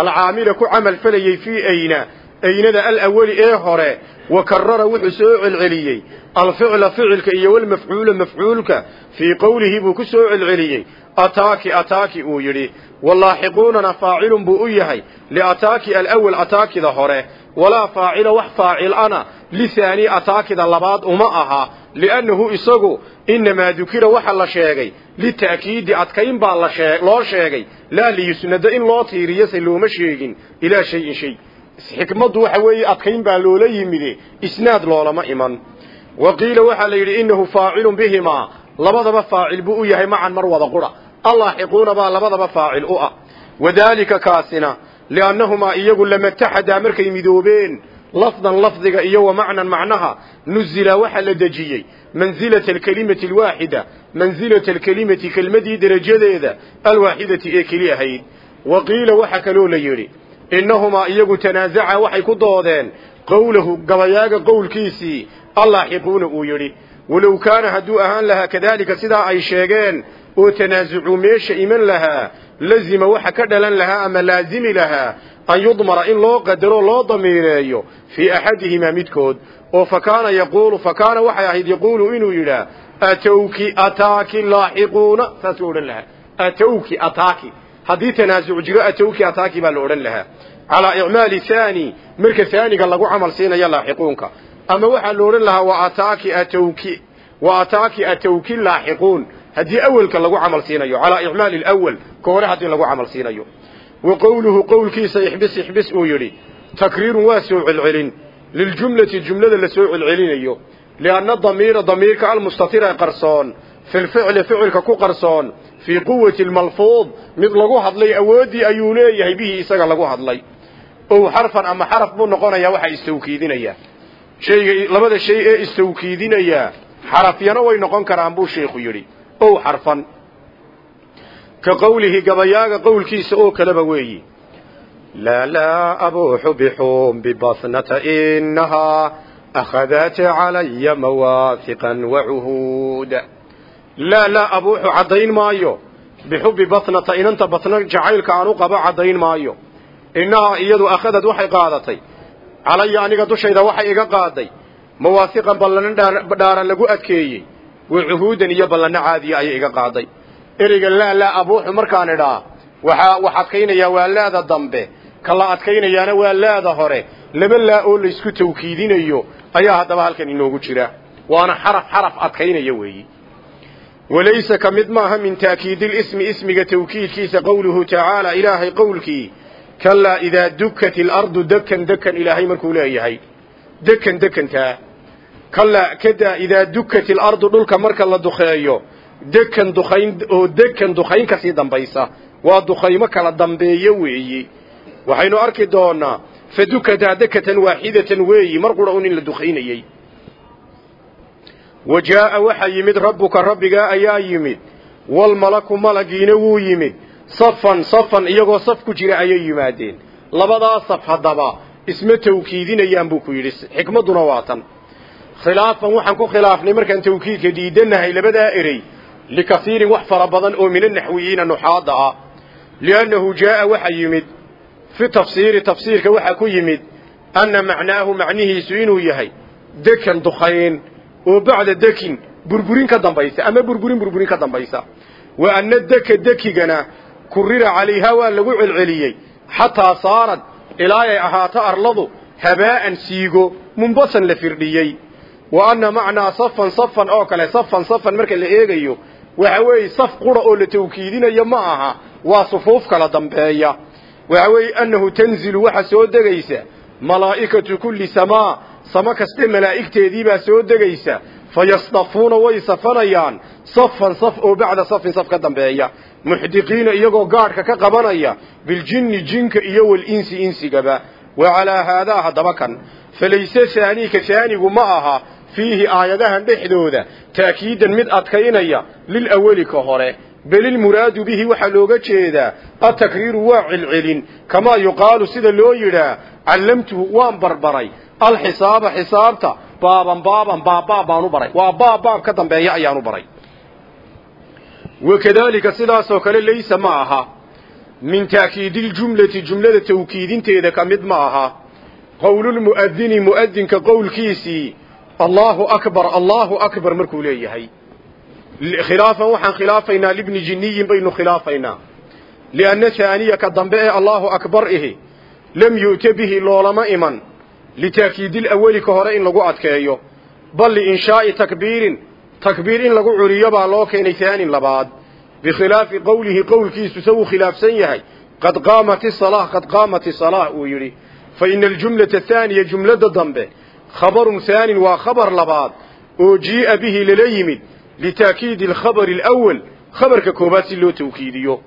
Alcaamila ku camal falayey fii ayna. Aynada alawali ee hore wa karara wuxuu soo celceliyey. Alficla ficilka iyo walmafcuula mafcuulka fii qowlihi buu ku soo celceliyey ataaki ataaki uu yidhi walaaxiquunana faacilun buu u yahay. Liataaki alawal ataakida hore. Walaa faacila wax faacil-ana lihaani ataakida labaad uma aha. Li'annahu isagu inamaa dukira waxa la sheegay. Lita'kiidi adkayn baa loo sheegay. Laa liyusnada in loo tiiriyo se looma sheegin. Ilaa shayin shay. Xikmaddu waxa weeye adkayn baa loola yimide. Isnaad loolama iman. Wa qiila waxaa la yidhi innahu faacilun bihimaa labadaba faacil buu u yahay macan mar wada qura allaaxiquuna baa labadaba faacil u ah. Wadaalika kaasina liannahumaa iyagu lamataxadaa markay midoobeen lafdan lafdiga iyo wa macnan macnaha nuzila waxaa la dejiyey mansilata alkelimati alwaaxida mansilata alkelimati kelmadii derajadeeda alwaaxidati ee keli ahayd. Wa qiila waxaa kaloo la yidhi innahumaa iyagu tanaasaca waxay ku doodeen qowlahu gabayaaga qowlkiisii allaaxiquuna uu yidhi walow kaana hadduu ahaan lahaa kadaalika sidaa ay sheegeen oo tanaasucuu meesha iman lahaa lazima waxa ka dhalan lahaa ama laazimi lahaa an yudmara in loo qadaro loo damiireeyo fii axadihimaa midkood. Oo fa kaana yaquulu fa kaana waxay ahayd yaquulu inuu yidhaah atowki ataaki laaxiquuna saasuu odhan lahaa. Atowki ataaki haddii tanaasuc jiro atowki ataaki baa la odhan lahaa. Calaa icmaali haani marka haaniga lagu camal siinaya laaxiquunka. Ama waxaa la odhan lahaa wa ataaki atowki wa ataaki atowki laaxiquun haddii awelka lagu camal siinayo calaa icmaali alawal ka hore haddii lagu camal siinayo. Wa qowluhu qowlkiisa ixbis ixbis uu yidhi takriirun waa soo celcelin. Liljumlati jumlada la soo celcelinayo. Lianna damiira damiirka almustatira qarsoon. Filficli ficilka ku qarsoon. Fii quwati almalfuud mid lagu hadlay awooddii ayuu leeyahay bihii isaga lagu hadlay. Ow xarfan ama xaraf buu noqonayaa waxaa istawkiidinayaa shayga labada shay ee istawkiidinayaa xarafyana way noqon karaan buu sheikhu yidhi ow xarfan. Ka qowlihi gabayaaga qowlkiisa oo kaleba weeyi. Laa laa abuuxu bixuum bibasnata inahaa akhadaata calaya mawaafiqan wacuhuuda laa laa abuuxu caddayn maayo. Bixubbi batnata inanta batna jacaylka aan u qabo caddayn maayo. Innahaa iyadu akhadad waxay qaadatay. Calaya aniga dushayda waxay iga qaaday. Mawaafiqan ballanno dhaaran lagu adkeeyey wa cuhuudan iyo ballanno caadiya ayay iga qaaday. Ereyga laa laa abuuxu markaan idhaa. Waxaa wax adkaynayaa waa laada dambe. Ka la adkaynayaana waa laada hore. Laba laa oo laysku tawkiidinayo ayaa haddaba halkan inoogu jira. Waana xaraf xaraf adkaynaya weeyi. Walaysa ka mid maaha min taakiidilismi ismiga tawkiidkiisa qowluhu tacaala ilaahay qowlkii kalaa idaa dukkat ilardu dekan dekan ilaahay markuu leeyahay. Dekan dekantaa kalaa kadaa idaa dukkat ilardu dhulka marka la dukeeyo dekan dukayn oo dekan dukayn ka sii dambaysa. Waa dukaymo kala dambeeyo weeyi. Waxaynu arki doonaa fa dukataa dekatan waaxidatan weeyi mar qura un in la dukaynayey wa jaa'a waxaa yimid rabbuka rabbigaa ayaa yimid. Walmalaku malagiina wuu yimid. Safan safan iyagoo saf ku jira ayay yimaadeen. Labadaa saf haddaba isma tawkiidinayaan buu ku yidhi. Xikmadduna waa tan khilaafan waxaan ku khilaafnay markaan tawkiidka diidanahay labadaa erey likasiirin wax fara badan oo min anaxwiyiina nuxaadda ah. Liannahu jaa'a waxaa yimid fi tafsiiri tafsiirka waxaa ku yimid anna macnaahu macnihiisu inuu yahay dekan dukayn oo bacda dekin burburin ka dambaysa ama burburin burburin ka dambaysa. Wa anna deka dekigana kurira calayhaa waa lagu celceliyey xataa saarad ilaa ay ahaato arladu habaa'an siigo munbasan la firdhiyey wa anna macnaa safan safan oo kale safan safan marka la eegayo waxa weeye saf qura oo la tawkiidinayo ma aha waa sufuuf kala dambeeya. Waxa weeye annahu tanzilu waxa soo degaysa malaa'ikatu kulli samaa samo kaste malaa'igteediibaa soo degaysa fayasdafuuna way safanayaan safan saf oo bacda safin saf ka dambeeya. Muxdiqiina iyagoo gaadhka ka qabanaya biljinni jinka iyo walinsi insigaba. Wa calaa haadaa haddaba kan falayse saaniika saanigu ma aha fiihi aayadahan dhexdooda taakiidan mid adkaynaya lilaweli ka hore. Belilmuraadu bihi waxaa looga jeedaa atakriiru waa celcelin kamaa yuqaalu sida loo yidhaa callamtuhu waan barbaray. Alxisaaba xisaabta baaban baaban baabbaab baanu baray. Waa baabbaab ka dambeeya ayaanu baray. Wakadaalika sidaasoo kale laysa ma aha. Min taakiidiiljumlati jumlada tawkiidinteeda ka mid ma aha. Qowlulmu'adini mu'adinka qowlkiisii allaahu akbar allaahu akbar markuu leeyahay. Khilaafan waxaan khilaafaynaa libni jinniyin baynu khilaafaynaa. Lianna haaniya ka dambe ee allaahu akbar ihi lam yu'ta bihi loolama iman. Litaakiidilaweli ka hore in lagu adkeeyo. Bal liinshaa'i takbiirin takbiir in lagu curiyo baa loo keenay haanin labaad. Bikhilaafi qowlihi qowlkiisu se wuu khilaafsan yahay. Qad qaamat isalaah qad qaamat isalaah uu yidhi. Fa ina aljumlata athaaniya jumladda dambe khabarun haanin waa khabar labaad oo jii'a bihi lala yimid litaakiidi alkhabari alawal khabarka koobaad si loo tawkiidiyo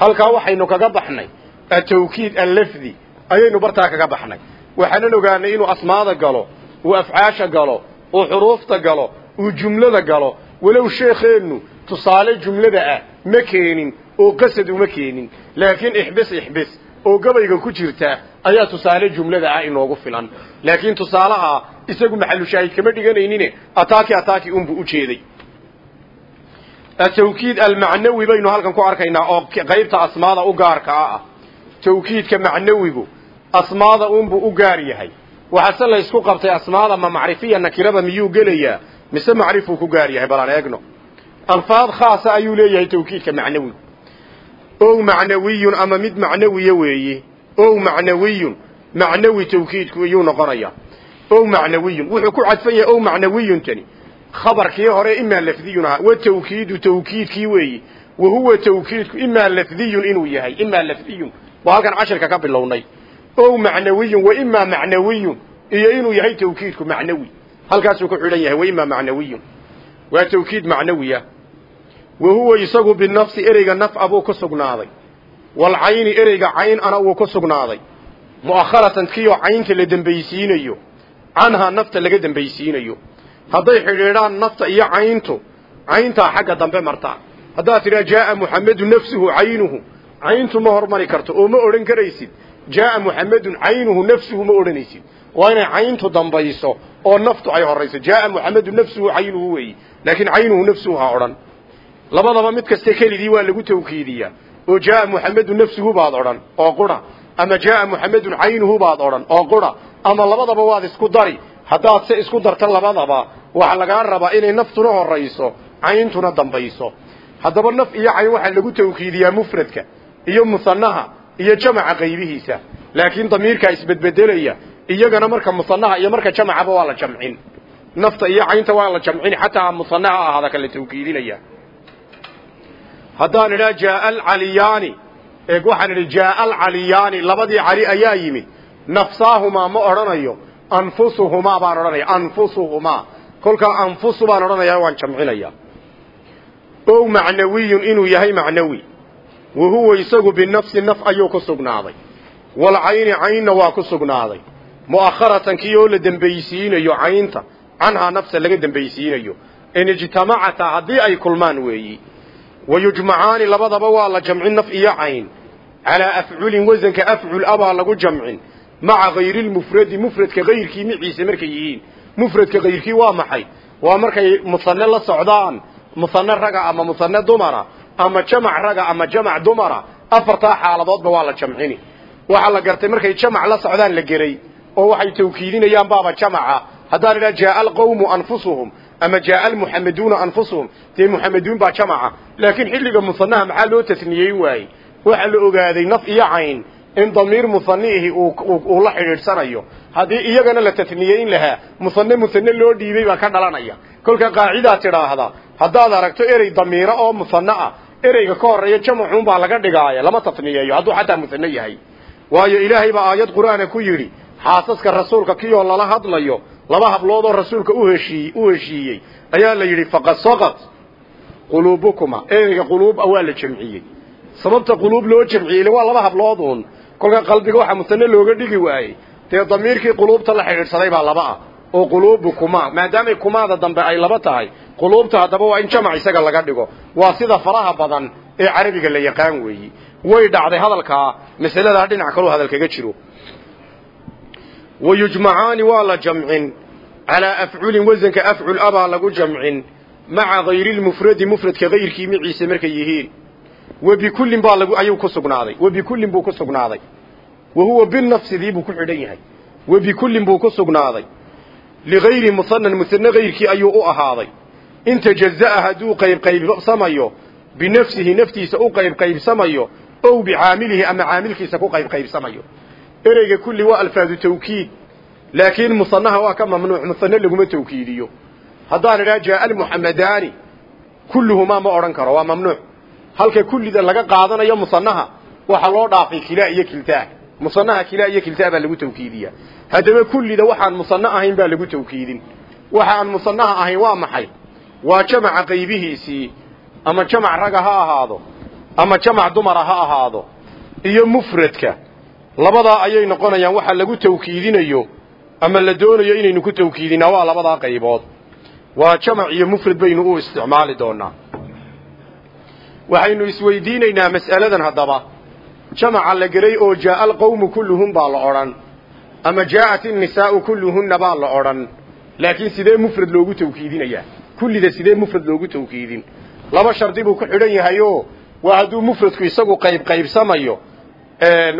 halkaa waxaynu kaga baxnay atawkiid allafdi ayaynu bartaa kaga baxnay waxaanan ogaanay inuu asmaada galo uu afcaasha galo uu xuruufta galo uu jumlada galo walow sheekheennu tusaale jumlada ah ma keenin oo qasad uma keenin laakiin ixbis ixbis oo gabayga ku jirta ayaa tusaale jumlada ah inoogu filan. Laakiin tusaalaha isagu maxalushaahid kama dhiganaynin ataaki ataaki unbuu u jeeday. Atawkiid almacnawi baynu halkan ku arkaynaa oo qaybta asmaada u gaarka ah. Tawkiidka macnawigu asmaada unbuu u gaar yahay. Waxaase la ysku qabtay asmaada ma macrifiya nakirada miyuu gelayaa? Mise macrifuu ku gaar yahay? Balaan eegno. Alfaad khaasa ayuu leeyahay tawkiidka macnawigu ow macnawiyun ama mid macnawiya weeye ow macnawiyun macnawi tawkiidku iyuu noqonayaa. Ow macnawiyun wuxuu ku cadfan yahay ow macnawiyuntani khabarkii hore imaa lafdiyun ahaa wa tawkiidu tawkiidkii weeyi? Wa huwa tawkiidku imaa lafdiyun inuu yahay imaa lafdiyun. Waa halkan cashirka ka bilownay. Ow macnawiyun wa imaa macnawiyun iyo inuu yahay tawkiidku macnawi. Halkaasuu ku xidhan yahay wa imaa macnawiyun. Waa tawkiid macnawiya wa huwa isagu binafsi ereyga nafca buu ku sugnaaday. Walcayni ereyga cayn ana wuu ku sugnaaday. Mu'akharatan kiioo caynta la dembaysiinayo canhaa nafta laga dembaysiinayo hadday xidhiidhaan nafta iyo cayntu cayntaa xagga dambe martaa haddaad tidhaa jaaa muxamedu nafsuhu caynuhu. Cayntu ma hormari karto oo ma odhan karaysid jaaa muxamedun caynuhu nafsuhu ma odhanaysid. Waa inay cayntu dambayso oo naftu ay horayso jaaa muxamedun nafsuhu caynuhu weeyi. Laakiin caynuhu nafsuhu ha odhan labadaba mid kaste keligii waa lagu tawkiidiyaa. Oo jaaa muxamedun nafsuhu baad odhan oo qura. Ama jaaa muxamedun caynuhu baad odhan oo qura. Ama labadaba waad isku dari. Haddaad se isku darta labadaba waxaa lagaa rabaa inay naftuna horayso cayntuna dambayso. Haddaba naf iyo cayn waxaa lagu tawkiidiyaa mufradka iyo musanaha iyo jamaca qaybihiisa. Laakiin damiirkaa isbedbedelaya iyagana marka musanaha iyo marka jamacaba waa la jamcin. Nafta iyo caynta waa la jamcin xataa musanaha ahaada kala tawkiidinaya haddaan idhaa jaaa alcaliyaani eeg waxaan idhi jaaa alcaliyaani labadii cali ayaa yimid nafsaahumaa ma odhanayo anfusuhumaa baan odhanaya anfusuhumaa. Kolkaa anfusu baan odhanaya waan jamcinaya ow macnawiyun inuu yahay macnawi. Wa huwa isagu binafsi naf ayuu ku sugnaaday. Walcayni caynna waa ku sugnaaday. Mu'akharatan kii oo la dembaysiinayo caynta canhaa nafsa laga dembaysiinayo in ijtamacata haddii ay kulmaan weeyi wa yujmacaani labadaba waa la jamcin naf iyo cayn calaa afculin wasanka afcul abaa lagu jamcin maca hayrilmufradi mufradka hayrkii miciise markay yihiin mufradka hayrkii waa maxay waa markay musane la socdaan musane raga ama musane dumara ama jamac raga ama jamac dumara afartaa xaaladoodba waa la jamcini waxaa la gartay markay jamac la socdaan la geray oo waxay tawkiidinayaan baaba jamaca haddaan idhaha jaaa alqawmu anfusuhum ama jaaa almuxameduuna anfusuhum dee muxameduun baa jamaca laakiin xilliga musanaha maxaa loo tasniyey waaye waxaa la ogaaday naf iyo cayn in damiir musaniihi uu la xidhiidhsanayo haddii iyagana la tasniyeyn lahaa musane musane loo dhiibay baa ka dhalanaya kolka qaacidaa tidhaahda haddaad aragto erey damiiro oo musane ah ereyga ka horreeya jamacuunbaa laga dhigaaya lama tasniyeeyo hadduu xataa musane yahay waayo ilaahay baa aayad qur'aana ku yidhi xaasaska rasuulka kiyoo lala hadlayo laba habloodoo rasuulka uheshii u heshiiyey ayaa la yidhi faqad saqat quluubukuma. Ereyga quluub waa la jamciyey. Sababta quluub loo jamciyey waa laba hablood uun. Kolka qalbiga waxaa musane looga dhigi waayey. Dee damiirkii quluubta la xidhiidhsaday baa laba ah. Oo quluubukuma maadaamay kumaada dambe ay laba tahay quluubta haddaba waa in jamac isaga laga dhigo. Waa sida faraha badan ee carabiga la yaqaan weeyi. Way dhacday hadalkaa masaladaa dhinac kaloo hadal kaga jiro wayujmacaani waa la jamcin calaa afculin wasanka afcul abaa lagu jamcin maca hayrilmufradi mufradka hayrkii miciise markay yihiin wa bikullin baa lagu ayuu ku sugnaaday wa bikullin buu ku sugnaaday wa huwa binafsidii buu ku xidhan yahay wa bikullin buu ku sugnaaday ligayri musanan musane hayrkii ayuu u ahaaday in tajaza'a hadduu qaybqaybsamayo binafsihi naftiisa u qaybqaybsamayo ow bicaamilihi ama caamilkiisa ku qaybqaybsamayo ereyga kulli waa alfaadu tawkiid. Laakiin musanaha waa ka mamnuuc musane laguma tawkiidiyo. Haddaan idhaha jaaa almuxamadaani kulluhumaa ma odhan karo waa mamnuuc. Halka kullida laga qaadanayo musanaha waxaa loo dhaafay kilaa iyo kiltaa. Musanaha kilaa iyo kiltaa baa lagu tawkiidiyaa. Haddaba kullida waxaan musano ahayn baa lagu tawkiidin. Waxa aan musanaha ahayn waa maxay? Waa jamaca qaybihiisii ama jamac raga ha ahaado ama jamac dumara ha ahaado iyo mufradka labadaa ayay noqonayaan waxa lagu tawkiidinayo ama la doonayo inaynu ku tawkiidinaa waa labadaa qaybood. Waa jamac iyo mufrad baynu u isticmaali doonaa. Waxaynu isweydiinaynaa mas'aladan haddaba. Jamaca la geray oo jaaa alqawmu kulluhum baa la odhan ama jaa'at innisaa'u kulluhunna baa la odhan. Laakiin sidee mufrad loogu tawkiidinayaa? Kullida sidee mufrad loogu tawkiidin? Laba shardi buu ku xidhan yahayo waa hadduu mufradku isagu qayb qaybsamayo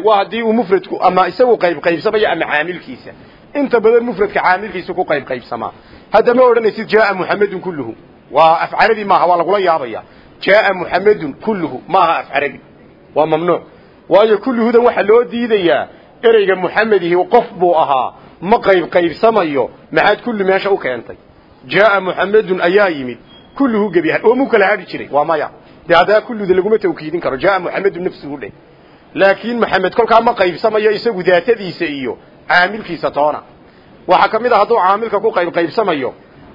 waa haddii uu mufradku ama isagu qayb qaybsamayo ama caamilkiisa. Inta badan mufradka caamilkiisa ku qayb qaybsamaa. Hadda ma odhanaysid jaaa muxamedun kulluhu. Waa af carabi maaha waa lagula yaabaya. Jaaa muxamedun kulluhu. Maaha af carabi waa mamnuuc. Waayo kulluhudan waxaa loo diidayaa ereyga muxamedihi qof buu ahaa. Ma qayb qaybsamayo maxaad kullu meesha u keentay. Jaaa muxamedun ayaa yimid. Kulluhu gebi oo mu kala hadhi jiray? Waa maya. Dee haddaa kulluda laguma tawkiidin karo. Jaaa muxamedun nafsuhu dhe laakiin maxamed kolkaa ma qaybsamayo isagu daatadiisa iyo caamilkiisa toona. Waxaa ka mid a hadduu caamilka ku qayb qaybsamayo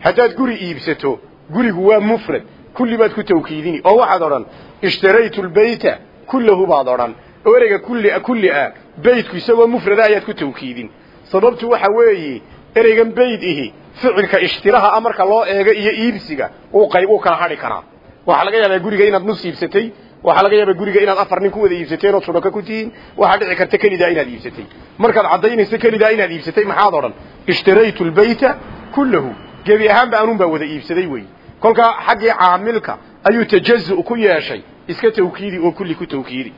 haddaad guri iibsato gurigu waa mufrad kulli baad ku tawkiidini. Oo waxaad odhan ishtaraytu lbayta kullahu baad odhan. Oo ereyga kulli kulli ah beytku isagoo mufrada ayaad ku tawkiidin. Sababtu waxa weeye ereygan bayd ihi ficilka ishtiraha amarka loo eego iyo iibsiga uu qayb u kala hadhi karaa. Waxaa laga yaabaa guriga inaad nus iibsatay waxaa laga yaaba guriga inaad afar nin ku wada iibsateen ood shuraka ku tihiin. Waxaa dhici karta kelidaa inaad iibsatay. Markaad caddaynayso kelidaa inaad iibsatay maxaad odhan? Ishtaraytu lbayta kullahu. Gebi ahaanba anuun baa wada iibsaday wey. Kolkaa xaggii caamilka ayuu tajazu ku yeeshay. Iska tawkiidi oo kulli ku tawkiidi.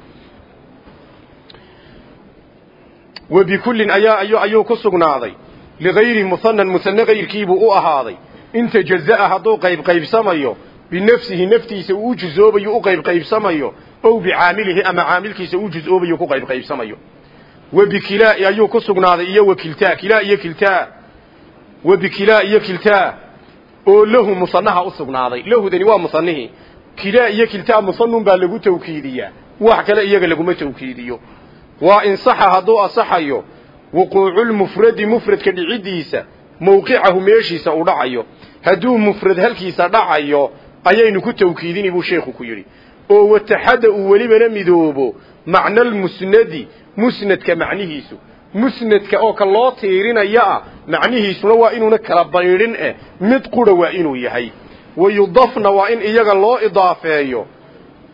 Wa bikullin ayaa ayuu ku sugnaaday. Ligayri muhanan muhane kayrkiibuu u ahaaday. In tajaza'a hadduu qaybqaybsamayo binafsihi naftiisa uu u juzoobayo u qaybqaybsamayo. Ow bicaamilihi ama caamilkiisa uu juzoobayo ku qaybqaybsamayo. Wa bikilaa ayuu ku sugnaaday iyo wa kiltaa kilaa iyo kiltaa. Wa bikilaa iyo kiltaa. Oo lahu musanaha u sugnaaday. Lahudani waa musanihii kilaa iyo kiltaa musanun baa lagu tawkiidiyaa. Wax kale iyaga laguma tawkiidiyo. Waa insaxa hadduu asaxayo wuquuculmufradi mufradka dhicidiisa mawqicahu meeshiisa uu dhacayo. Hadduu mufrad halkiisa dhacayo ayaynu ku tawkiidini buu sheekhu ku yidhi. Oo wataxada uu welibana midoobo macnaalmusnadi musnadka macnihiisu. Musnadka oo ka loo tiirinaya ah macnihiisuna waa inuuna kala baydhin eh. Mid qura waa inuu yahay. Wayudafna waa in iyaga loo idaafeeyo.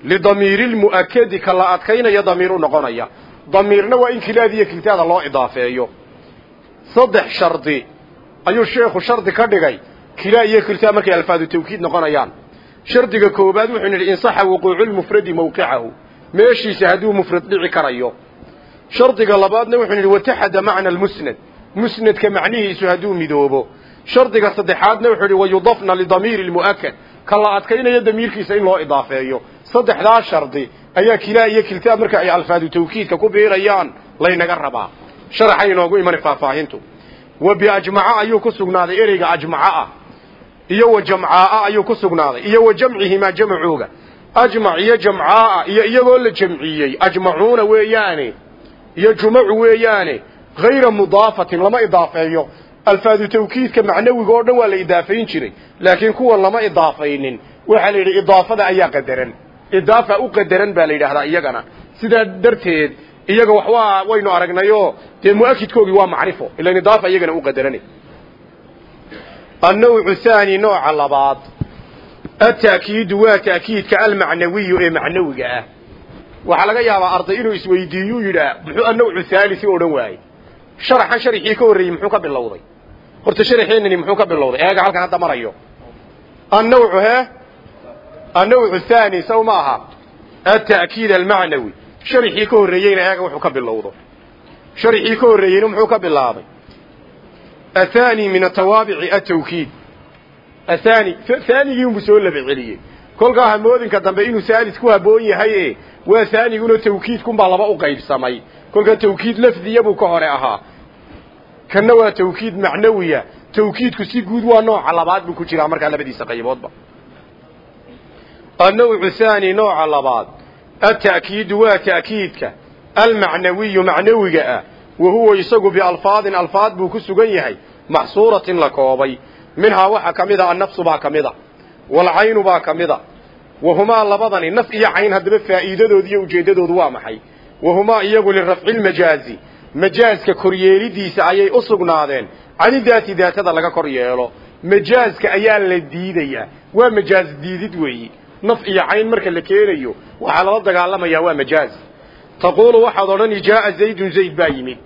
Lidamiirilmu'akadi ka la adkaynaya damiir u noqonaya. Damiirna waa in kilaada iyo kiltaada loo idaafeeyo. Saddex shardi ayuu sheekhu shardi ka dhigay. Kilaa iyo kiltaa markay alfaadu tawkiid noqonayaan shardiga koobaad wuxuu nidhi insaxa wuquuculmufradi mawqicahu. Meeshiisa hadduu mufrad dhici karayo. Shardiga labaadna wuxuu nidhi wataxada macna almusnad. Musnadka macnihiisu hadduu midoobo. Shardiga saddexaadna wuxuu yidhi wayudafna lidamiiri lmu'akad ka la adkaynayo damiirkiisa in loo idaafeeyo. Saddexdaa shardi ayaa kilaa iyo kiltaa marka ay alfaadu tawkiidka ku biirayaan laynaga rabaa. Sharaxay inoogu imani faahfaahintu. Wa biajmaca ayuu ku sugnaaday ereyga ajmaca ah iyo wa jamcaaa ayuu ku sugnaaday iyo wa jamcihimaa jamacooga ajmac iyo jamcaaa iyo iyagoo la jamciyey ajmacuuna weeyaane iyo jumacu weeyaane hayra mudaafatin lama idaafeeyo. Alfaadu tawkiidka macnawiga oo dhan waa la idaafayn jiray laakiin kuwan lama idaafaynin. Waxaa la yidhi idaafada ayaa qadaran. Idaafa u qadaran baa la yidhaahdaa iyagana. Sidaa darteed iyaga wax waa waynu aragnayoo dee mu'akidkoogii waa macrifo ilan idaafa iyagana u qadarane annawcu haani nooca labaad. Ata'kiidu waa ta'kiidka almacnawiyu ee macnawiga ah. Waxaa laga yaabaa arday inuu isweydiiyuu yidhaah muxuu annawcu haalisi odhan waayey? Sharaxan sharxii ka horreeyey muxuu ka bilowday. Horta sharaxeenani muxuu ka bilowday. Eega halkan hadda marayo. Annawcu hee annawcu haani saw ma aha. Ata'kiid almacnawi. Sharxii ka horreeyeyna eega wuxuu ka bilowdo. Sharxii ka horreeyeyna muxuu ka bilaabay athani min atawaabici atawkiid athani haanigii unbu soo laba celiyey kolkaa hamoodinka dambe inuu saalis ku haboon yahay e waa haaniguna tawkiidkunbaa laba u qaybsamay kolkaa tawkiid lafdiya buu ka hore ahaa kanna waa tawkiid macnawiya tawkiidku si guud waa nooca labaad buu ku jiraa markaa labadiisa qayboodba annawcu haani nooca labaad ata'kiidu waa ta'kiidka almacnawiyu macnawiga ah wa huwa isagu bialfaadin alfaad buu ku sugan yahay maxsuuratin la koobay. Minhaa waxaa ka mid a annafsu baa ka mid a walcaynu baa ka mid a wahumaa labadani naf iyo cayn haddaba faa'iidadoodu iyo ujeeddadoodu waa maxay. Wahumaa iyagu lirafci lmajaazi majaaska koryeelidiisa ayay u sugnaadeen. Cani daati daatada laga kor yeelo majaaska ayaa la diidayaa. Waa majaaz diidid weeyi. Naf iyo cayn marka la keenayo waxaa lala dagaalamayaa waa majaaz taquulu waxaad odhani jaaa zaydun zayd baa yimid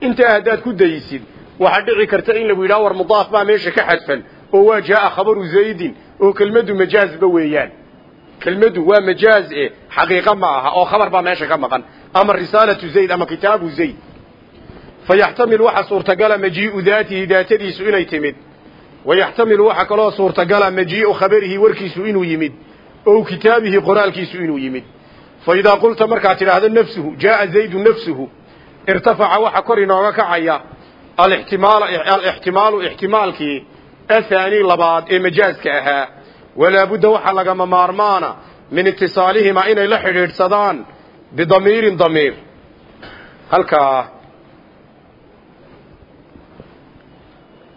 intaa haddaad ku dayisid waxaa dhici karta in lagu yidhaha war mudaaf baa meesha ka xadfan. Oo waa jaaa khabaru zaydin. Oo kelmaddu majaazba weeyaan. Kelmaddu waa majaaz e xaqiiqa ma aha oo khabar baa meesha ka maqan. Ama risaalatu zayd ama kitaabu zayd. Fa yaxtamil waxa suurtagala majii'u daatihi daatadiisu inay timid. Wa yaxtamilu waxa kaloo suurtagala majii'u khabarihi warkiisu inuu yimid. O kitaabihi qoraalkiisu inuu yimid. Fa idaa qulta markaad tidhaahdo nafsuhu jaaa zaydu nafsuhu irtafaca waxa kor inooga kacaya alixtimaalu ixtimaalkii athaani labaad ee majaaska ahaa. Walaabudda waxaa lagama maarmaana min itisaalihimaa inay la xidhiidhsadaan bidamiirin damiir. Halkaa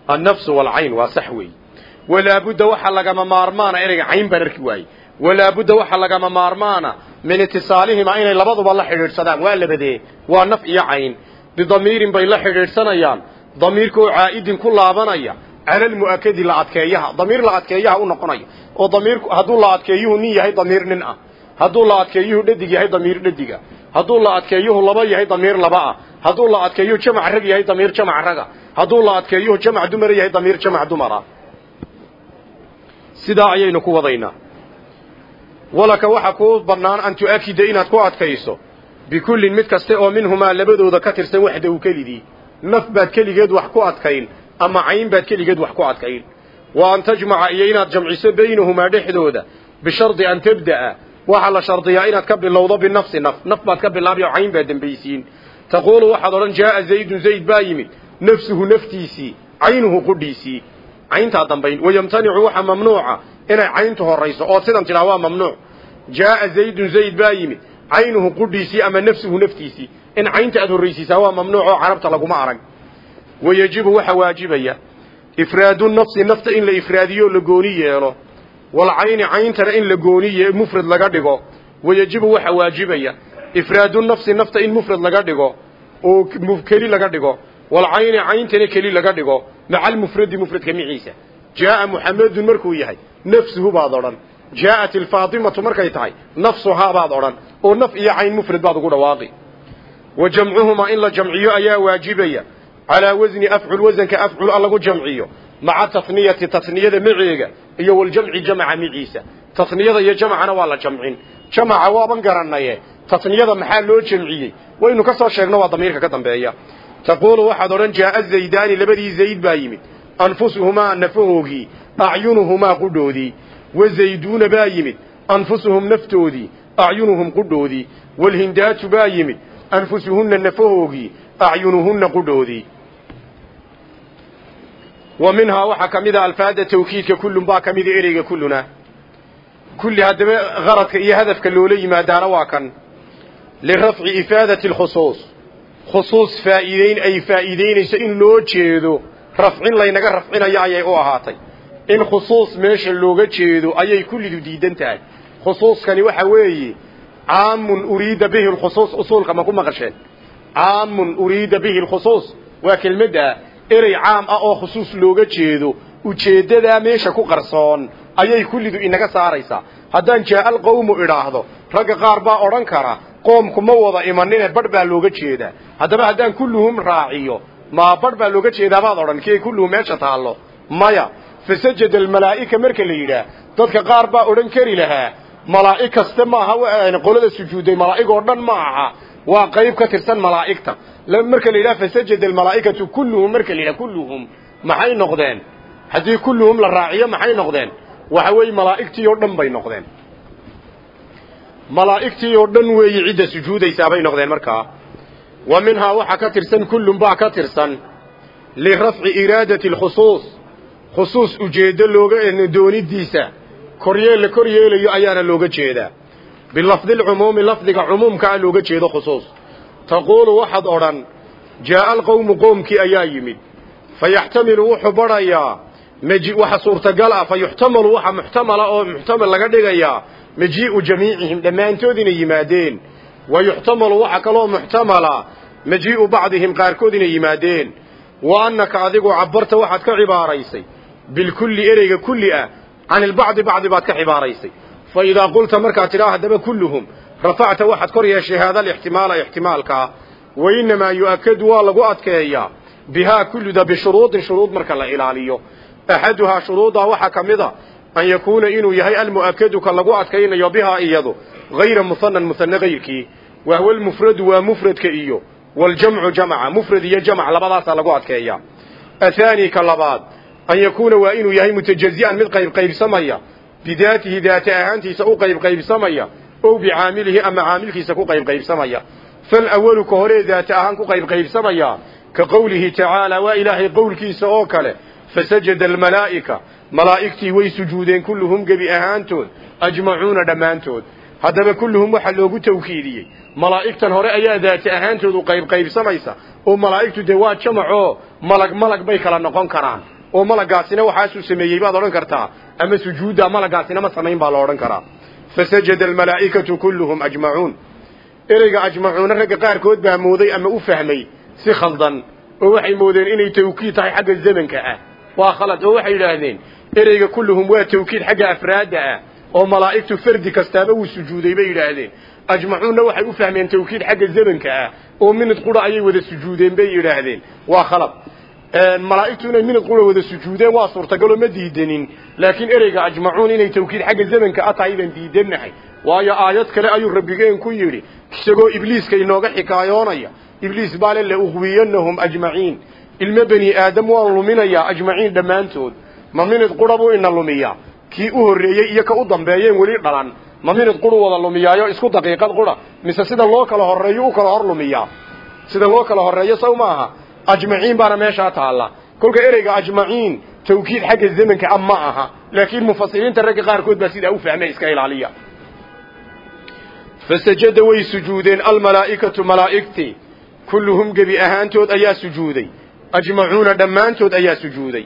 annafsu walcayn waa sax weey. Walaabudda waxaa lagama maarmaana ereyga cayn baan arki waaye walaabudda waxaa lagama maarmaana min itisaalihimaa inay labaduba la xidhiidhsadaan. Waa labadee waa naf iyo cayn. Bidamiirin bay la xidhiidhsanayaan. Damiirka caa'idin ku laabanaya cala almu'akadi la adkeeyaha. Damiir la adkeeyaha u noqonaya oo damiirku hadduu la adkeeyuhu nin yahay damiir nin ah. Hadduu la adkeeyuhu dhadig yahay damiir dhadiga. Hadduu la adkeeyuhu laba yahay damiir laba ah. Hadduu la adkeeyuhu jamac rag yahay damiir jamac raga hadduu la adkeeyuhu jamac dumar yahay damiir jamac dumara sidaa ayaynu ku wadaynaa walaka waxa kuu bannaan an tu'akida inaad ku adkayso bikullin mid kaste oo minhumaa labadooda ka tirsan waxda u kelidii naf baad keligeed wax ku adkayn ama cayn baad keligeed wax ku adkayn. Wa an tajmaca iyo inaad jamciso baynahumaa dhexdooda bishardi an tabda'a. Waxaa la shardiyaa inaad ka bilowdo binafsi naf. Naf baad ka bilaabi oo cayn baad dembaysiin taquulu waxaad odhan jaaa zaydun zayd baa yimid. Nafsuhu naftiisii caynuhu qudhiisii. Cayntaa dambayn. Wayamtanicu waxa mamnuuca inay cayntu horayso ood sidan tidhaha waa mamnuuc. Jaaa zaydun zayd baa yimid caynuhu qudhiisii ama nafsuhu naftiisii. In caynta aad horraysiisaa waa mamnuuc oo carabta laguma arag. Wayajibu waxa waajibaya ifraadu nafsi nafta in la ifraadiyo la gooni yeelo. Walcayni cayntana in la gooniye mufrad laga dhigo. Wayajibu waxa waajibaya ifraadu nafsi nafta in mufrad laga dhigo. Oo keli laga dhigo. Walcayni cayntana keli laga dhigo. Maca almufradi mufradka miciisa. Jaaa muxamedun markuu yahay nafsuhu baad odhan. Jaa'at alfaatimatu markay tahay nafsuhaa baad odhan. Oo naf iyo cayn mufrad baad ugu dhawaaqi. Wa jamcuhumaa in la jamciyo ayaa waajibaya. Calaa wasni afcul wasanka afcul a lagu jamciyo. Maca taniyati taniyada maceega iyo waljamci jamca miciisa. Taniyada iyo jamcana waa la jamcin. Jamca waaban garanaye taniyada maxaa loo jamciyey? Waynu ka soo sheegno waa damiirka ka dambeeya. Taquulu waxaad odhan jaaa zaydaani labadii zayd baa yimid. Anfusuhumaa nafahoogii acyunuhumaa qudhoodii wazayduuna baa yimid anfusuhum naftoodii acyunuhum qudhoodii walhindaatu baa yimid anfusuhunna nafahoogii acyunuhunna qudhoodii wa minhaa waxaa ka mid a alfaada tawkiidka kullun baa ka mida ereyga kulluna kulli haddaba qaradka iyo hadafka loola yimaadaana waa kan lirafci ifaadati alkhusuus khusuus faa'iideyn ay faa'iideynayso in loo jeedo rafcin laynaga rafcinayo ayay u ahaatay in khusuus meesha looga jeedo ayay kullidu diidan tahay. Khusuuskani waxa weeye caamun uriida bihi lkhusuus usuulka ma ku maqasheen. Caamun uriida bihi lkhusuus waa kelmadda erey caam ah oo khusuus looga jeedo ujeeddadaa meesha ku qarsoon ayay kullidu inaga saaraysaa. Haddaan jaa-al qawmu idhaahdo ragga qaar baa odhan kara qoomku ma wada imanine badh baa looga jeedaa. Haddaba haddaan kulluhum raaciyo maa badh baa looga jeedaa? baad odhan kii kulluhum meesha taallo? Maya fasajada almalaa'ika marka la yidhaah dadka qaar baa odhan kari lahaa malaa'ig kaste maaha qolada sujuuday malaa'ig oo dhan ma aha waa qayb ka tirsan malaa'igta. Marka la yidhaha fasajada almalaa'ikatu kulluhum marka la yidhaha kulluhum maxay noqdeen? Haddii kulluhum la raaciyo maxay noqdeen? Waxa weeye malaa'igtii oo dhan bay noqdeen. Malaa'igtii oo dhan weeye cidda sujuudaysaa bay noqdeen markaa. Wa minhaa waxaa ka tirsan kullun baa ka tirsan lirafci iraadati alkhusuus khusuus ujeeddo looga doonidiisa koryeel la kor yeelayo ayaana looga jeedaa. Bilafdi lcumuumi lafdiga cumuumkaa looga jeedo khusuus. Taquulu waxaad odhan jaa'a alqowmu qoomkii ayaa yimid. Fa yaxtamilu wuxuu badhayaa waxa suurtagal ah fa yuxtamalu waxa muxtamala oo muxtamal laga dhigayaa majii'u jamiicihim dhammaantood inay yimaadeen. Wa yuxtamalu waxa kaloo muxtamala majii'u bacdihim qaarkood inay yimaadeen. Wa annaka adigu cabbarta waxaad ka cibaaraysay bilkulli ereyga kulli ah can ilbacdi bacdi baad ka cibaaraysay fa idaa qulta markaad tidhaa haddaba kulluhum rafacta waxaad kor yeeshay haada alixtimaala ixtimaalkaa wa innamaa yu'akadu waa lagu adkeeyaa bihaa kulluda bishuruudin shuruud marka la ilaaliyo axaduhaa shuruuddaa waxaa ka mid a an yakuuna inuu yahay almu'akadu ka lagu adkaynayo bihaa iyadu hayra muhanan muhane hayrkii wa huwa almufradu waa mufradka iyo waljamcu jamca mufrad iyo jamc labadaasaa lagu adkeeyaa athaani ka labaad an yakuuna waa inuu yahay mutajazi'an mid qaybqaybsamaya bidaatihi daata ahaantiisa u qaybqaybsamaya ow bicaamilihi ama caamilkiisa ku qaybqaybsamaya falawalu ka horee daata ahaan ku qaybqaybsamaya ka qowlihi tacaala waa ilaahay qowlkiisa oo kale fasajada almalaa'ika malaa'igtii way sujuudeen kulluhum gebi ahaantood ajmacuuna dhammaantood haddaba kulluhum waxaa loogu tawkiidiyey malaa'igtan hore ayaa daata ahaantood u qaybqaybsamaysa oo malaa'igtu dee waa jamacoo malag malag bay kala noqon karaan oo malagaasina waxaasuu sameeyey baad odhan kartaa. Ama sujuudda malagaasina ma samayn baa la odhan karaa. Fasajada almalaa'ikatu kulluhum ajmacuun ereyga ajmacuuna ragga qaarkood baa mooday ama u fahmay si khaldan oo waxay moodeen inay tawkiid tahay xagga zamanka ah. Waa khalad oo waxay yidhaahdeen ereyga kulluhum waa tawkiid xagga afraadda ah oo malaa'igtu fardi kastaaba wuu sujuuday bay yidhaahdeen. Ajmacuunna waxay u fahmeen tawkiid xagga zamanka ah oo minid qura ayay wada sujuudeen bay yidhaahdeen. Waa khalad malaa'igtu inay minid qura wada sujuudeen waa suurtagaloo ma diidanin laakiin ereyga ajmacuun inay tawkiid xagga zamanka a tahay baan diidanahay waayo aayad kale ayuu rabbigeen ku yidhi isagoo ibliiska inooga xikaayoonaya ibliis baa le lauwiyanahum ajmaciin. Ilmo bani aadam waan luminayaa ajmaciin dhammaantood. Ma minid qura buu ina lumiyaa. Kii u horreeyey iyo ka u dambeeyeen weli dhalan. Ma minid quru wada lumiyaayo isku daqiiqad qura. Mise sida loo kala horreeyo u kala hor lumiyaa. Sida loo kala horreeyo saw maaha ajmaciin baana meeshaa taalla. Kolka ereyga ajmaciin tawkiid xagga zamanka a ma aha. Laakiin mufasiriinta ragga qaarkood baa sidaa u fahmay iska ilaaliya. Fasajada way sujuudeen almalaa'ikatu malaa'igtii kulluhum gebi ahaantood ayaa sujuuday. Ajmacuuna dhammaantood ayaa sujuuday.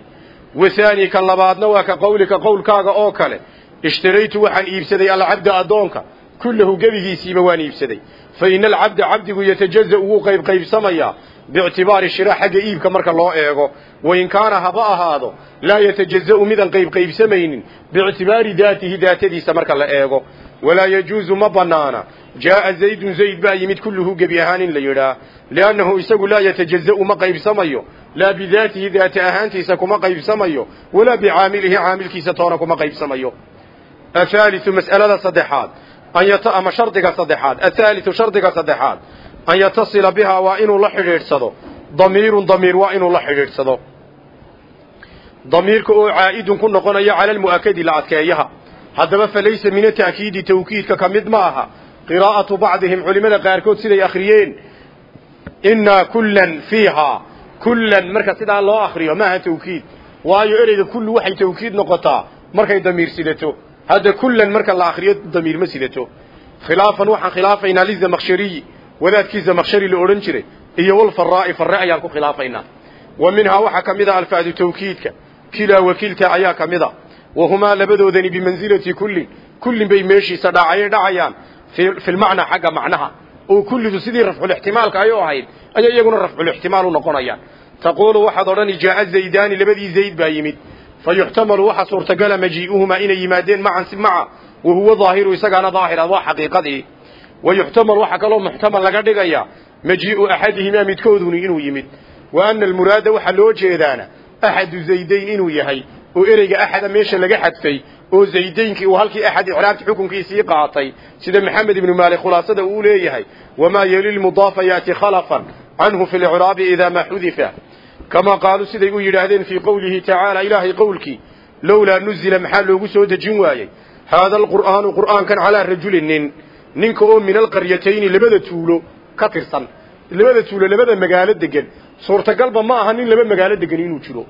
Wahaani ka labaadna waa ka qawlika qowlkaaga oo kale. Ishtaraytu waxaan iibsaday alcabda addoonka. Kullahu gebigiisiiba waan iibsaday. Fa ina alcabda cabdigu yatajaza wuu qaybqaybsamayaa biictibaari shira xagga iibka marka loo eego wain kaana haba ahaado laa yatajaza'u midaan qaybqaybsamaynin biictibaari daatihi daatadiisa marka la eego walaa yajuusu ma banaana jaa'a zaydun zayd baa yimid kulluhu gebi ahaan in la yidhaah liannahu isagu laa yatajaza'u ma qaybsamayo laa bidaatihi daati ahaantiisa kuma qaybsamayo walaa bicaamilihi caamilkiisa toona kuma qaybsamayo athaaliu mas'alada saddexaad ama shardiga saddexaad athaaliu shardiga saddexaad an yatasila bihaa waa inuu la xidhiidhsado damiirun damiir waa inuu la xidhiidhsado damiirka oo caa'idun ku noqonaya cala almu'akadi la adkeeyaha haddaba fa laysa min ata'kiidi tawkiidka ka mid ma aha qiraa'atu bacdihim culimmada qaarkood siday akhriyeen innaa kullan fiihaa kullan marka sidaa loo akriyo maaha tawkiid waayo ereyga kullu waxay tawkiid noqotaa markay damiir sidato hadda kullan marka la akriyo damiir ma sidato khilaafan waxaan khilaafaynaa wadaadkii zamakshari la odhan jiray iyo walfaraa'i farre ayaan ku khilaafaynaa. Wa minhaa waxaa ka mid a alfaadu tawkiidka. Kilaa wakiilta ayaa ka mid a. Wahumaa labadoodani bimansilati kullin kullin bay meeshiisa dhacayay dhacayaan filmacnaa xagga macnaha. Oo kullidu sidii rafculixtimaalka ay u ahayd ayay iyaguna rafculixtimaal u noqonayaan. Taquulu waxaad odhani jaa'a zaydaani labadii zayd baa yimid. Fa yuxtamalu waxa suurtagala majii'uhumaa inay yimaadeen macan si maca. Wa huwa daahiru isagaana daahira waa xaqiiqadii wa yuxtamal waxaa kaloo muxtamal laga dhigayaa majii'u axadihimaa midkooduni inuu yimid. Wa ana almuraada waxaa loo jeedaana axadu zaydayn inuu yahay oo ereyga axada meesha laga xadfay oo zaydaynkii uu halkii axad icraabta xukunkiisii qaatay. Sida maxamed ibnu maalik khulaasada uu leeyahay wamaa yeli lmudaafa yaati khalafan canhu fi licraabi idaa maa xudifa. Kamaa qaaluu siday u yidhaahdeen fii qowlihi tacaala ilaahay qowlkii lowlaa nuzila maxaa loogu soo ninka oo min alqaryatayni labada tuulo ka tirsan labada tuulo labada magaalo degan suurtagalba ma aha nin laba magaalo degan inuu jiro.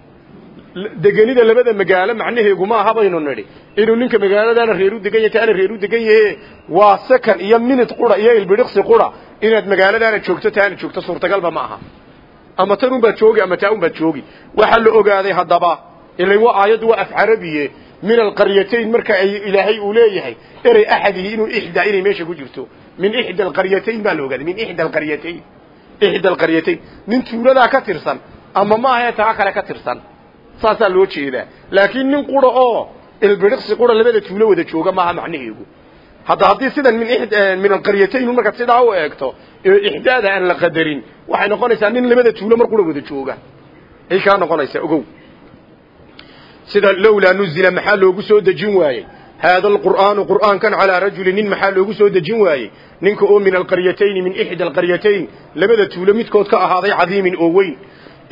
Degenida labada magaalo macnaheegu ma aha baynu nidhi. Inuu ninka magaaladaana reeru degan yahay taana reeru degan yahe waa second iyo minute qura iyo ilbidhiqsi qura. Inaad magaaladaana joogto taana joogto suurtagalba ma aha. Ama tan unbaad joogi ama taa unbaad joogi. Waxaa la ogaaday haddaba ilan waa aayaddu waa af carabiye min alqaryatayn marka ay ilaahay uu leeyahay erey axadihi inuu ixdaa inay meesha ku jirto. Min ixda alqaryatayn baa la ogaaday min ixda alqaryatayn. Ixda alqaryatayn. Nin tuuladaa ka tirsan ama maahae taa kale ka tirsan. Saasaa loo jeedaa. Laakiin nin qura oo ilbidhiqsi qura labada tuulo wada jooga maaha macnaheegu. Hadda haddii sidan min min alqaryatayn markaad sidaa u eegto ixdaada aan la qadarin waxay noqonaysaa nin labada tuulo mar qura wada jooga. Ay kaa noqonaysaa ogow sida lowlaa nuzila maxaa loogu soo dejin waayey? Haada alqur'aanu qur'aankan calaa rajulin nin maxaa loogu soo dejin waayey? Ninka oo min alqaryatayni min ixda alqaryatayn labada tuulo midkood ka ahaaday cadiimin oo weyn.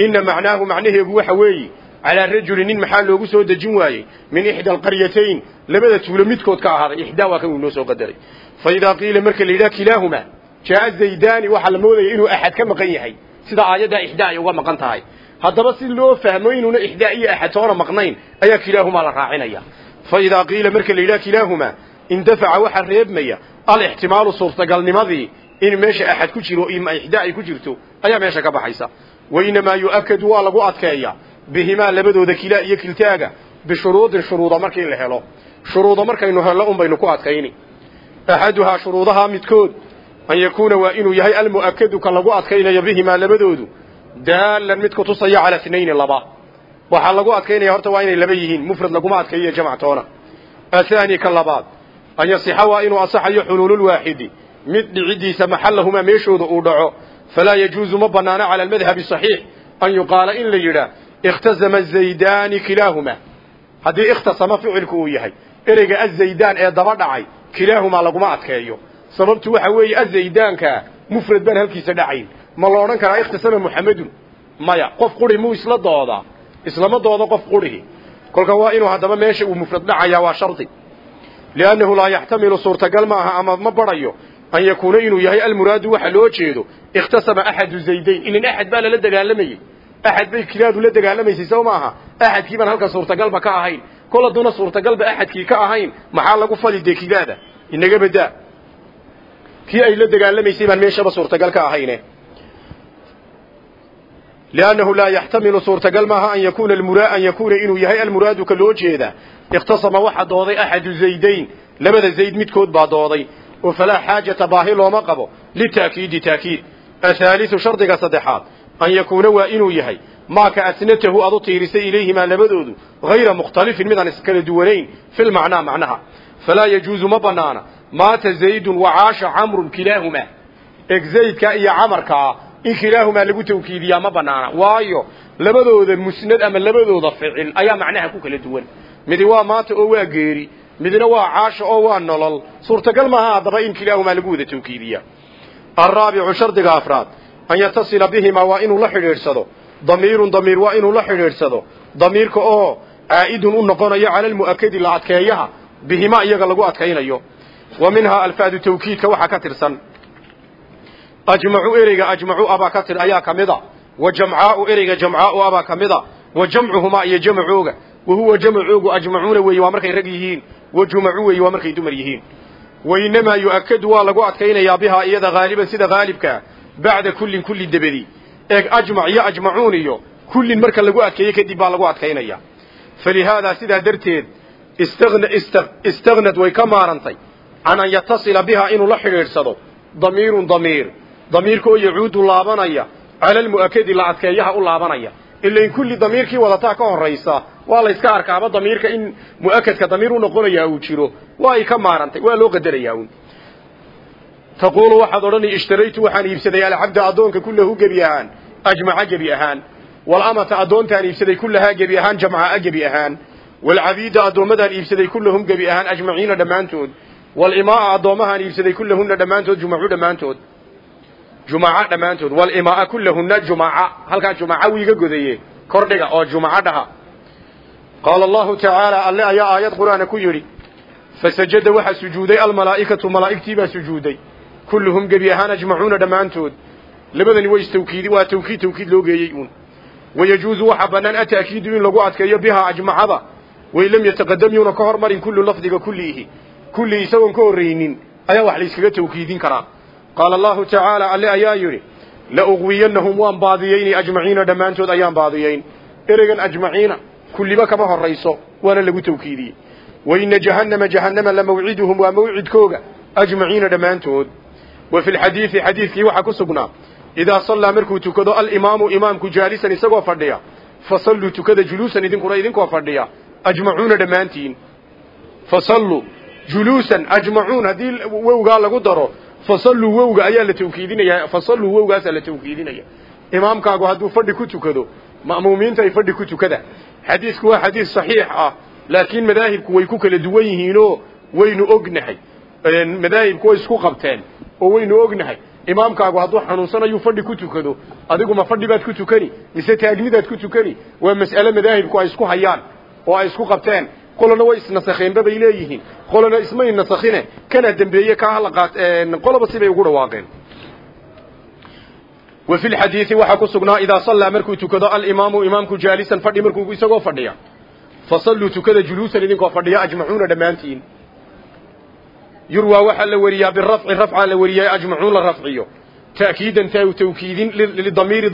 Ina macnaahu macnaheegu waxa weeye calaa rajulin nin maxaa loogu soo dejin waayey? Min ixda alqaryatayn labada tuulo midkood ka ahaaday. Ixdaa waa kan uu noo soo qadaray. Fa idaa qiila marka la yidhaha kilaahumaa jaa'a zaydaani waxaa la moodaya inuu axad ka maqan yahay. Sida aayaddaa ixdaa ay uga maqan tahay haddaba si loo fahmo inuuna ixdaa iyo axad toona maqnayn ayaa kilaahumaa la raacinaya. Fa idaa qiila marka la yidhaha kilaahumaa indafaca waxaa reebmaya alixtimaalu suurtagalnimadii in meesha axad ku jiro ixdaa ay ku jirto ayaa meesha ka baxaysa. Wainamaa yu'akadu waa lagu adkeeyaa bihimaa labadooda kilaa iyo kiltaaga bishuruudin shuruuda markii la helo. Shuruuda markaynu helno un baynu ku adkayni. Axaduhaa shuruudahaa midkood an yakuuna waa inuu yahay almu'akadu ka lagu adkaynayo bihimaa labadoodu daalan mid kutusaya calaa snayni laba. Waxaa lagu adkaynaya horta waa inay laba yihiin mufrad laguma adkayiyo jamc toona athaani ka labaad an yasixa waa inuu asaxayo xuluululwaaxidi mid dhicidiisa maxallahumaa meeshooda uu dhaco falaa yajuuzu ma banaano cala almadhabi saxiix an yuqaala in la yidhaah ikhtasama zaydaani kilaahumaa haddii ikhtasama ficilku uu yahay ereyga azaydaan ee daba dhacay kilaahumaa laguma adkeeyo. Sababtu waxa weeye azaydaankaa mufrad baan halkiisa dhacayn ma la odhan karaa ikhtasama muxamedun maya qof quri muu isla doodaa islama doodo qof qurihi kolka waa inuu haddaba meesha uu mufrad dhacayaa waa shardi. Liannahu laa yaxtamilu suurtagal ma aha ama ma barayo an yakuuna inuu yahay almuraadu waxa loo jeedo ikhtasama axadu zaydayn. Inin axad baa lala dagaalamayey axad bay kilaadu la dagaalamaysay sow maaha? Axadkii baan halkan suurtagalba ka ahayn. Kol hadduuna suurtagalba axadkii ka ahayn maxaa lagu fali dee inaga badaa kii ay la dagaalamaysay baan meeshaba suurtagal ka ahayne liannahu laa yaxtamilu suurtagal maaha an yakuna an yakuuna inuu yahay almuraadu ka loo jeeda ikhtasama waxa dooday axadu zaydayn labada zayd midkood baa dooday oo falaa xaajata baahi looma qabo litaakiidi taakiid athaaliu shardiga saddexaad an yakuuna waa inuu yahay maaka asnatahu aad u tiirisay ilayhimaa labadoodu hayra mukhtalifin midaan iskala duwanayn fi lmacnaa macnaha falaa yajuuzu ma banaana maata zaydun wacaasha camrun kilaahumaa eg zaydka iyo camarkaa in kilaahumaa lagu tawkiidiyaa ma banaana. Waayo labadooda musnad ama labadooda ficil ayaa macnaha ku kala duwan. Midi waa maata oo waa geeri midna waa caasha oo waa nolol. Suurtagal maaha haddaba in kilaahumaa lagu wada tawkiidiya alraabicu shardiga afraad an yatasila bihimaa waa inuu la xidhiidhsado. Damiirun damiir waa inuu la xidhiidhsado. Damiirka oo caa'idun u noqonayo cala almu'akadi la adkeeyaha bihimaa iyaga lagu adkaynayo. Wa minhaa alfaadu tawkiidka waxaa ka tirsan ajmacu ereyga ajmacu abaa ka tir ayaa ka mida. Wa jamcaau ereyga jamcaau abaa ka mida. Wa jamcuhumaa iyo jamacooga wa huwa jamacoogu ajmacuuna weeye waa markay rag yihiin. Wa jumacu weeye waa markay dumar yihiin. Wainamaa yu'akadu waa lagu adkaynayaa bihaa iyada haaliban sida haalibkaa bacda kullin kulli debedi eeg ajmac iyo ajmacuun iyo kullin marka lagu adkeeyo kadib baa lagu adkaynaya. Falihaadaa sidaa darteed istagnad way ka maarantay. Can an yatasila bihaa inuu la xidhiidhsado damiirun damiir damiirka oo yacuudu laabanaya cala almu'akadi la adkeeyaha u laabanaya. Ilain kulli damiirkii wadataa ka horraysa waa la yska arkaaba damiirka in mu'akadka damiir u noqonayaa uu jiro waa ay ka maarantay waa loo qadarayaa un taquulu waxaad odhani ishtaraytu waxaan iibsaday alcabda addoonka kullahu gebi ahaan ajmaca gebi ahaan walamata addoontaan iibsaday kullahaa gebi ahaan jamcaa gebi ahaan waalcabiida addoommadaan iibsaday kullahum gebi ahaan ajmaciina dhammaantood walimaaa addoommahaan iibsaday kullahunna dhammaantood jumacu dhammaantood jumaca dhammaantood. Walimaaa kullahunna jumaca. Halkaa jumaca wiiga godaye. Kordhiga oo jumaca dhaha. Qaala allahu tacaala alle ayaa aayad qur'aana ku yidhi fasajada waxaa sujuuday almalaa'ikatu malaa'igtii baa sujuuday. Kulluhum gebi ahaan ajmacuuna dhammaantood. Labadani way istawkiidi waa tawkiid tawkiid loo geeyey uun. Wayajuuzu waxaa bannaan ata'kiidu in lagu adkeeyo bihaa ajmacada. Way lam yataqadam yuuna ka hormarin kullu lafdiga kulliihi kulli isagoon ka horraynin ayaa wax layskaga tawkiidin karaa qaala allahu tacaala alle ayaa yidhi la uqwiyannahum waan baadiyeyni ajmaciina dhammaantood ayaan baadiyeyn ereygan ajmaciina kulliba kama horrayso waana lagu tawkiidiyey waina jahannama jahannama lamawciduhum waa mawcidkooga ajmaciina dhammaantood wa fi lxadiidi xadiidkii waxaa ku sugnaa idaa sallaa markuu tukado alimaamu imaamku jaalisan isagoo fadhiya fasalluu tukada juluusan idinkuna idinkoo fadhiya ajmacuuna dhammaantiin fasalluu juluusan ajmacuun haddii wowgaa fasalluu wowga ayaa la tawkiidinaya fasalluu wowgaasaa la tawkiidinaya. Imaamkaagu hadduu fadhi ku tukado ma'muumiinta ay fadhi ku tukada. Xadiidku waa xadiis saxiix ah laakiin madaahibku way ku kala duwan yihiinoo waynu ognahay. Madaahibku way isku qabteen oo waynu ognahay. Imaamkaagu hadduu xanuunsanayuu fadhi ku tukado adiguma fadhi baad ku tukani mise taagnidaad ku tukani? Waa mas'ale madaahibku ay isku hayaan oo ay isku qabteen qolona way isnasakheenba bay leeyihiin qolona ismay nasakhine kana dembeeye kaa hala qaat qoloba sibay ugu dhawaaqeen wa fi lxadiidi waxaa ku sugnaa idaa sallaa markuu tukado alimaamu imaamku jaalisan fadhi markuu isagoo fadhiya fasalluu tukada juluusan idinkoo fadhiya ajmacuuna dhammaantiin yurwaa waxaa la weriyaa birafci rafcaa la weriyaa ajmacuun la rafciyo ta'kiidan tawkiidin lidamiiri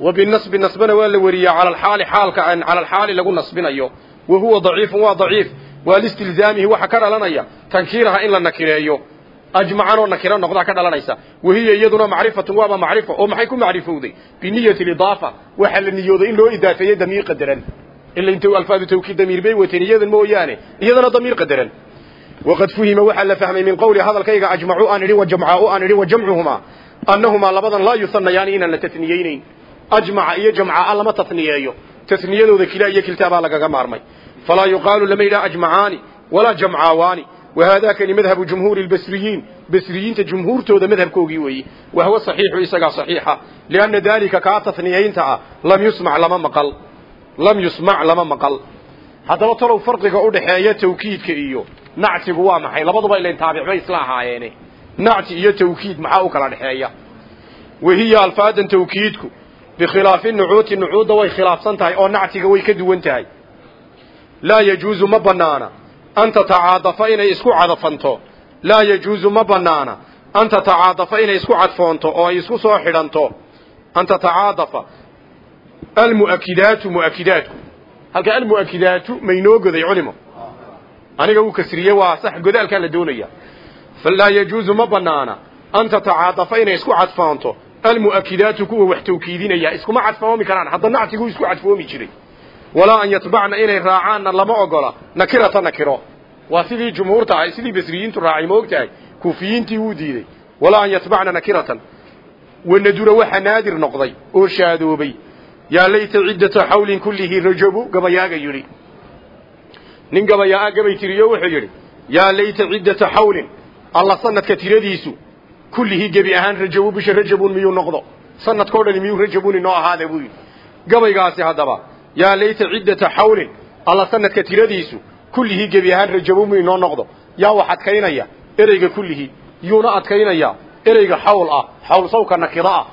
وبالنصب نصبنا ولا وريا على الحال حالك عن على الحال لو نصبنايو وهو ضعيف وضعيف والاستلزامه وحكر لنيا تنكيرها ان لا نكريو اجمعنا نكره نقدا كدلنيسا وهي يدنا معرفه وما معرفه او maxay ku macrifowday biniyat al-idafa waxa la niyooday in loo idaafeeyo damir qadaran illa inta alfaadu tawkid damir bay wataniyadan mooyaane iyadana damir qadaran وقد فهم وحل فهم من قول هذا الكيغ اجمعوا ان ري وجمعوا ان ري وجمعهما انهما لبدا لا يثنيان ان لا تثنيين ajmaca iyo jamca'a ah lama taniyeeyo taniyadooda kila iyo kiltaabaa lagaga maarmay. Falaa yuqaalu lama yidhaha ajmacaani walaa jamcaawaani wahaadaakani madhabu jumhuuri lbasriyiin basriyiinta jumhuurtooda madhabkoogii weeye wahwa saxiixu isagaa saxiixa. Lianna daalika kaa taniyaynta ah lam yusmac lama maqal. Lam yusmac lama maqal. Haddaba talow farqiga u dhaxeeya tawkiidka iyo nactigu waa maxay? Labaduba ilayn taabicba isla ahaayeene. Nacti iyo tawkiid maxaa u kala dhexeeya wahiya alfaadan tawkiidku bikhilaafi nucuuti nucuudda way khilaafsan tahay oo nactiga way ka duwan tahay laa yajuusu ma bannaana an tatacaadafa inay isku cadafanto laa yajuusu ma bannaana an tatacaadafa inay isku cadfoonto oo ay isku soo xidhanto an tatacaadafa almu'akidaatu mu'akidaatku halka almu'akidaatu maynoo goday culimo aniga wuu kasriye waa sax godaalkaa la doonaya falaa yajuusu ma bannaana an tatacaadafa inay isku cadfoonto almuakidaatu kuwa wax tawkiidinaya iskuma cadfoomi karaan. Haddana cadfiguu isku cadfoomi jiray. Walaa an yatbacna inay raacaanna lama ogola. Nakirata nakiro. Waa sidii jumhuurta ahay sidii basriyiintu raacay ma og tahay kuufiyiintii wuu diiday. Walaa an yatbacna nakiratan. Wanadura waxa naadir noqday oo shaadoobay. Yaa layta ciddata xawlin kullihi rajabu gabayaaga yidhi. Nin gabayaa'a gabay tiriyo wuxuu yidhi yaa layta ciddata xawlin alla sanadka tiradiisu kullihii gebi ahaan rajabu bisha rajabun miyuu noqdo? Sanadkao dhani miyuu rajabun inoo ahaada buu yidhi. Gabaygaasi haddaba yaa layta ciddata xawlin alla sanadka tiradiisu kullihii gebi ahaan rajabumu inoo noqdo? Yaa wax adkaynaya ereyga kullihii yuuna adkaynaya ereyga xawl ah xawl sawka nakiro ah.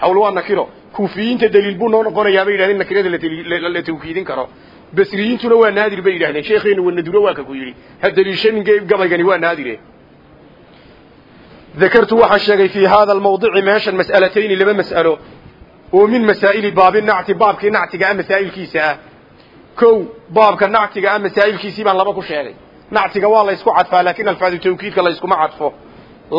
Xawl waa nakiro. Kuufiyiinta daliil buu noo noqonayaa bay yidhahdeen nakirada la tawkiidin karo. Basriyiintuna waa naadir bay yidhahdeen sheekheenu wanaduro waa ka ku yidhi. Ha daliishanin gabaygani waa naadire dakartu waxaan sheegay fii haada almawdici meeshan mas'alatayni laba mas'alo oo min masaa'ili baabi nacti baabkii nactiga ah masaa'ilkiisa ah kow baabka nactiga ah masaa'ilkiisii baan laba ku sheegay nactiga waa la ysku cadfaa laakiin alfaadu tawkiidka la yskuma cadfo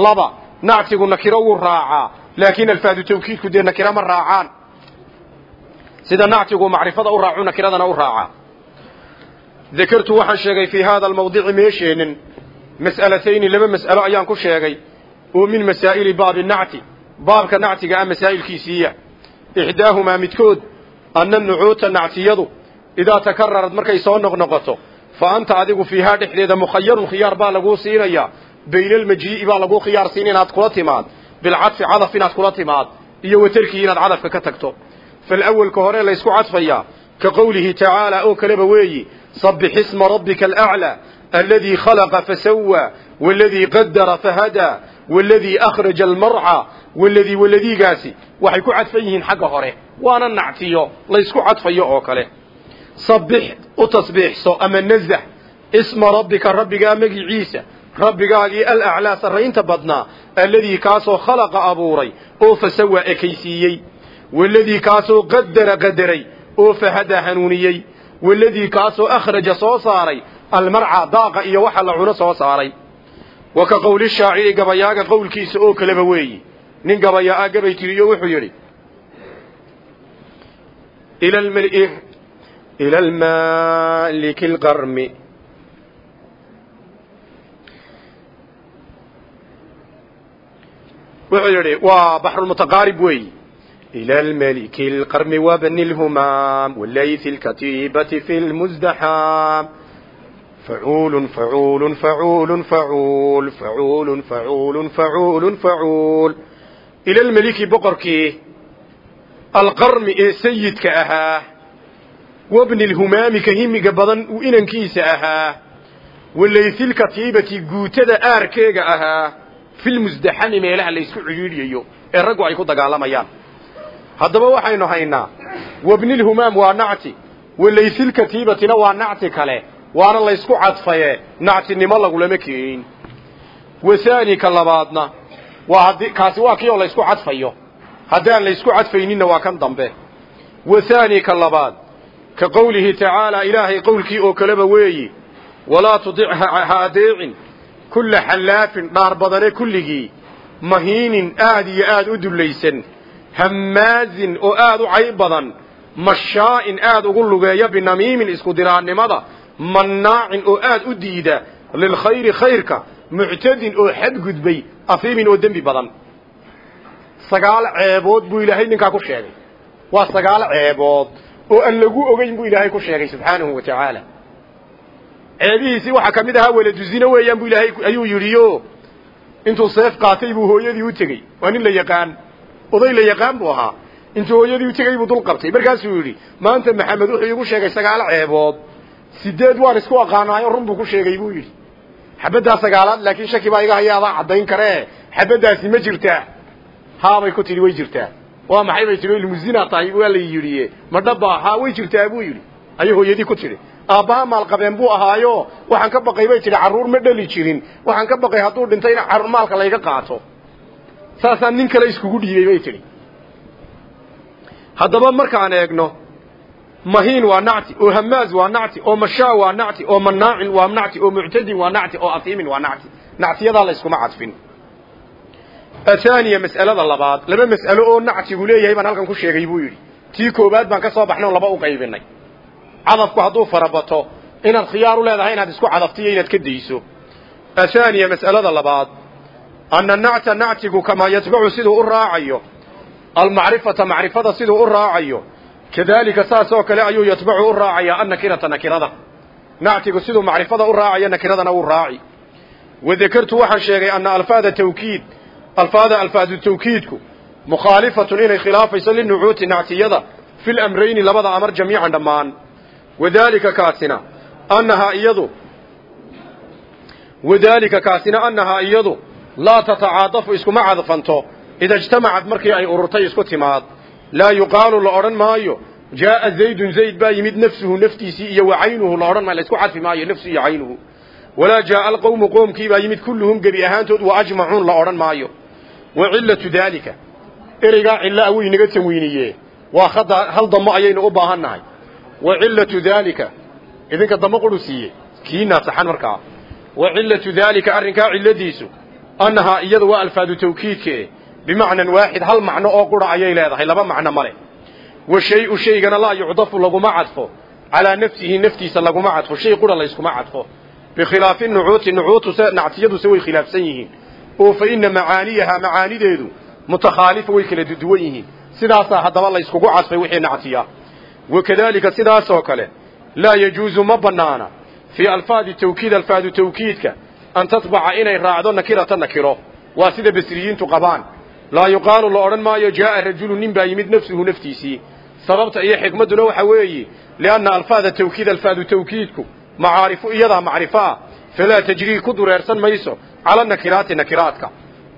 laba nactigu nakiro wuu raacaa laakiin alfaadu tawkiidku dee nakiro ma raacaan sida nactigu macrifada u raacu nakiradana u raacaa dakartu waxaan sheegay fii haada almawdici meesheenin mas'alatayni laba mas'alo ayaan ku sheegay oo min masaa'ili baabi nacti baabka nactiga ah masaa'ilkiisiiya ixdaahumaa midkood anna nucuuta nactiyadu idaa takararad markay soo noqnoqoto fa anta adigu fiihaa dhexdeeda mukhayarun khiyaar baa laguu siinayaa bayna almajii'i baa laguu khiyaar siin inaad kula timaad bilcadfi cadaf inaad kula timaad iyo watarkii inaad cadafka ka tagto. Falawalka hore laysku cadfayaa ka qowlihi tacaala oo kaleba weeyi sabbix isma rabbika alaclaa aladii khalaqa fasawaa waaladii qadara fahadaa waaladii akhraja almarca waladii waladiigaasi waxay ku cadfan yihiin xagga hore waana nactiyo laysku cadfayo oo kale. Sabbix u tasbiixso ama nazax isma rabbika rabbigaa magiciisa rabbigaagii alaclaa sarraynta badnaa alladii kaasoo khalaqa abuuray oo fasawaa ekaysiiyey. Waladii kaasoo qadara qadaray oo fahadaa hanuuniyey. Waladii kaasoo akhraja soo saaray almarca daaqa iyo waxa la cuno soo saaray wa ka qowli shaaciri gabayaaga qowlkiisa oo kaleba weeyi nin gabayaa gabay tiriyo wuxuu yidhi ila almaliki alqarmi wuxuu yidhi waa baxrulmutaqaarib weeyi إلى الملك القرم وابن الهمام والليث الكتيبة في المزدحام فعول فعول فعول فعول فعول فعول فعول فعول إلى الملك بقرك القرم إيه سيد كأها وابن الهمام كهم قبضا وإن كيس أها والليث الكتيبة قوتد آركيغ أها في المزدحام ميلها ليسكو عيوليو الرقو عيكو دقالما haddaba waxaynu haynaa wabnilhumaam waa nacti walaysilkatiibatina waa nacti kale waana laysku cadfaye nactinimo lagulama keenin wahaani ka labaadna waa kaasi waa kii oo laysku cadfayo. Haddaan laysku cadfayninna waa kan dambe. Wahaani ka labaad ka qowlihi tacaala ilaahay qowlkii oo kaleba weeyi walaa tudic ha adeecin kulla xallaafin dhaar badane kulligii mahiinin aad iyo aad u dullaysan hammaazin oo aad u cayb badan mashaa'in aad ugu lugeeya binamiimin isku diraannimada mannaacin oo aad u diida lilkhayri khayrka muctadin oo xadgudbay afiimin oo dembi badan. Sagaal ceebood buu ilaahay ninkaa ku sheegay. Waa sagaal ceebood oo aan lagu ogeyn buu ilaahay ku sheegay subxaanahu wa tacaala ceebihiisii waxaa ka mid ahaa waladuzina weeyaan bu ilaahay ayuu yidhiyo intuu seef qaatay buu hooyadii u tegey. Waa nin la yaqaan oday la yaqaan buu ahaa. Intuu hooyadii u tegey buu dul qabtay. Markaasuu yidhi maanta maxamed wuxuu iigu sheegay sagaal ceebood sideed waan isku aqaanaayo run buu ku sheegay buu yidhi. Xabaddaa sagaalaad laakiin shaki baa iga haya adaa caddayn karee xabaddaasi ma jirtaa. Haabay ku tidhi way jirtaa. Waa maxay bay tihi ilmuzina tahay waa la yidhi. Ma dhaba haa way jirtaa buu yidhi. Ayay hooyadii ku tidhi. Aabbaha maalqabeen buu ahaayo waxaan ka baqay bay tidhi carruur ma dhali jirin. Waxaan ka baqay hadduu dhintay in maalka layga qaato. Saasaan nin kale iskugu dhiibay bay tidhi. Haddaba markaan eegno mahiin waa nacti oo hamaaz waa nacti oo mashaa waa nacti oo manaacin waa nacti oo muctadin waa nacti oo afiimin waa nacti. Nactiyadaa la yskuma cadfin. Athaniya mas'alada labaad laba mas'alo oo nactigu leeyahay baan halkan ku sheegay buu yidhi. Tii koowaad baan ka soo baxnay oo laba u qaybinay. Cadafku hadduu farabato inaad khiyaar u leedahay inaad isku cadafto iyo inaad ka dayso. Athaniya mas'alada labaad anna nacta nactigu kamaa yatbacu siduu u raacayo almacrifata macrifada siduu u raacayo kadalika saas oo kale ayuu yatbacu u raacayaa annakirata nakirada. Nactigu siduu macrifada u raacayo nakiradana uu raaci. Wadakartu waxaan sheegay anna alfaada tawkiid alfaada alfaadu tawkiidku mukhaalifatun inay khilaafayso linucuuti nactiyada fi lamrayni labada amar jamiican dhammaan. Wadalika kaasina annahaa iyadu wadalika kaasina annahaa iyadu laa tatacaadafu iskuma cadfanto. Ida ijtamacad markii ay ururtay isku timaad laa yuqaalu la odhan maayo. Jaaa zaydun zayd baa yimid nafsuhu naftiisii iyo wa caynuhu la odhan maayo la isku cadfi maayo nafsu iyo caynuhu. Walaa jaaa alqawmu qoomkii baa yimid kulluhum gebi ahaantood wa ajmacuun la odhan maayo. Wa cillatu daalika. Ereygaa cilla way naga tanwiiniye waa hadda hal damo ayaynu u baahan nahay wa cillatu daalika. Idinka damo quru siiye kiinaa saxan markaa. Wa cillatu bimacnan waaxid hal macno oo qura ayay leedahay laba macno male wa shay-u shaygana laa yucdafu laguma cadfo. Calaa nafsihi naftiisa laguma cadfo. Shay qura layskuma cadfo. Bikhilaafi nucuuti nucuutuse nactiyaduse way khilaafsan yihiin. Oo fa ina macaaniyahaa macaanideedu mutakhaalifa way kala duwan yihiin. Sidaasaa haddaba layskugu cadfay wixii nactiya wakadalika sidaasoo kale laa yajuusu ma bannaana. Fii alfaadi tawkiid alfaadu tawkiidka an tatbaca inay raacdo nakirata nakiro. Waa sida basriyiintu qabaan laa yuqaalu la odhan maayo jaaa rajulu nin baa yimid nafsuhu naftiisii. Sababta iyo xikmadduna waxa weeye lianna alfaada tawkiid alfaadu tawkiidku macaarifu iyadaa macrifo ah. Falaa tajrii ku dureersan mayso cala nakiraati nakiraadka.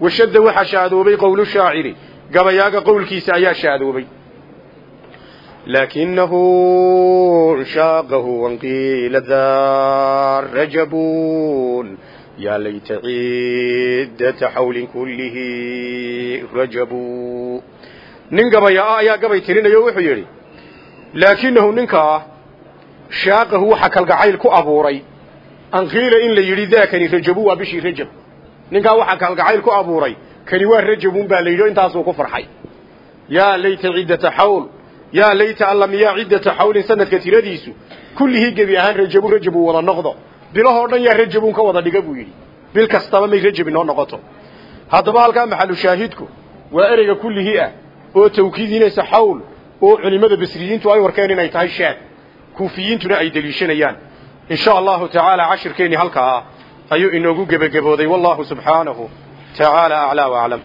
Washadda waxaa shaadoobay qowlu shaaciri gabayaaga qowlkiisa ayaa shaadoobay. Laakinahu shaaqahu wanqiila daar rajabun yaa layta ciddata xawlin kullihi rajabuu nin gabaya ah ayaa gabay tirinayo wuxuu yidhi laakinahu ninkaa shaaqahu waxa kalgacayl ku abuuray an qiila in la yidhi daakani rajabu waa bishii rajab ninkaa waxaa kalgacayl ku abuuray kani waa rajabun baa la yidhi intaasuu ku farxay yaa layta ciddata xawl yaa layta alla miyaa ciddata xawlin sanadka tiradiisu kullihii gebi ahaan rajabu rajab uu wada noqdo bilahoo dhan yaa rajabun ka wada dhiga buu yidhi bil kastaba may rajab inoo noqoto haddaba halkaa maxalu shaahidku waa ereyga kullihii ah oo tawkiidinaysa xawl oo culimmada basriyiintu ay warkeen inay tahay shaad kuufiyiintuna ay deliishanayaan. In sha allahu tacaala cashirkeennii halkaa ayuu inoogu gebagabooday. Wallahu subxaanahu tacaala aclaa waaclam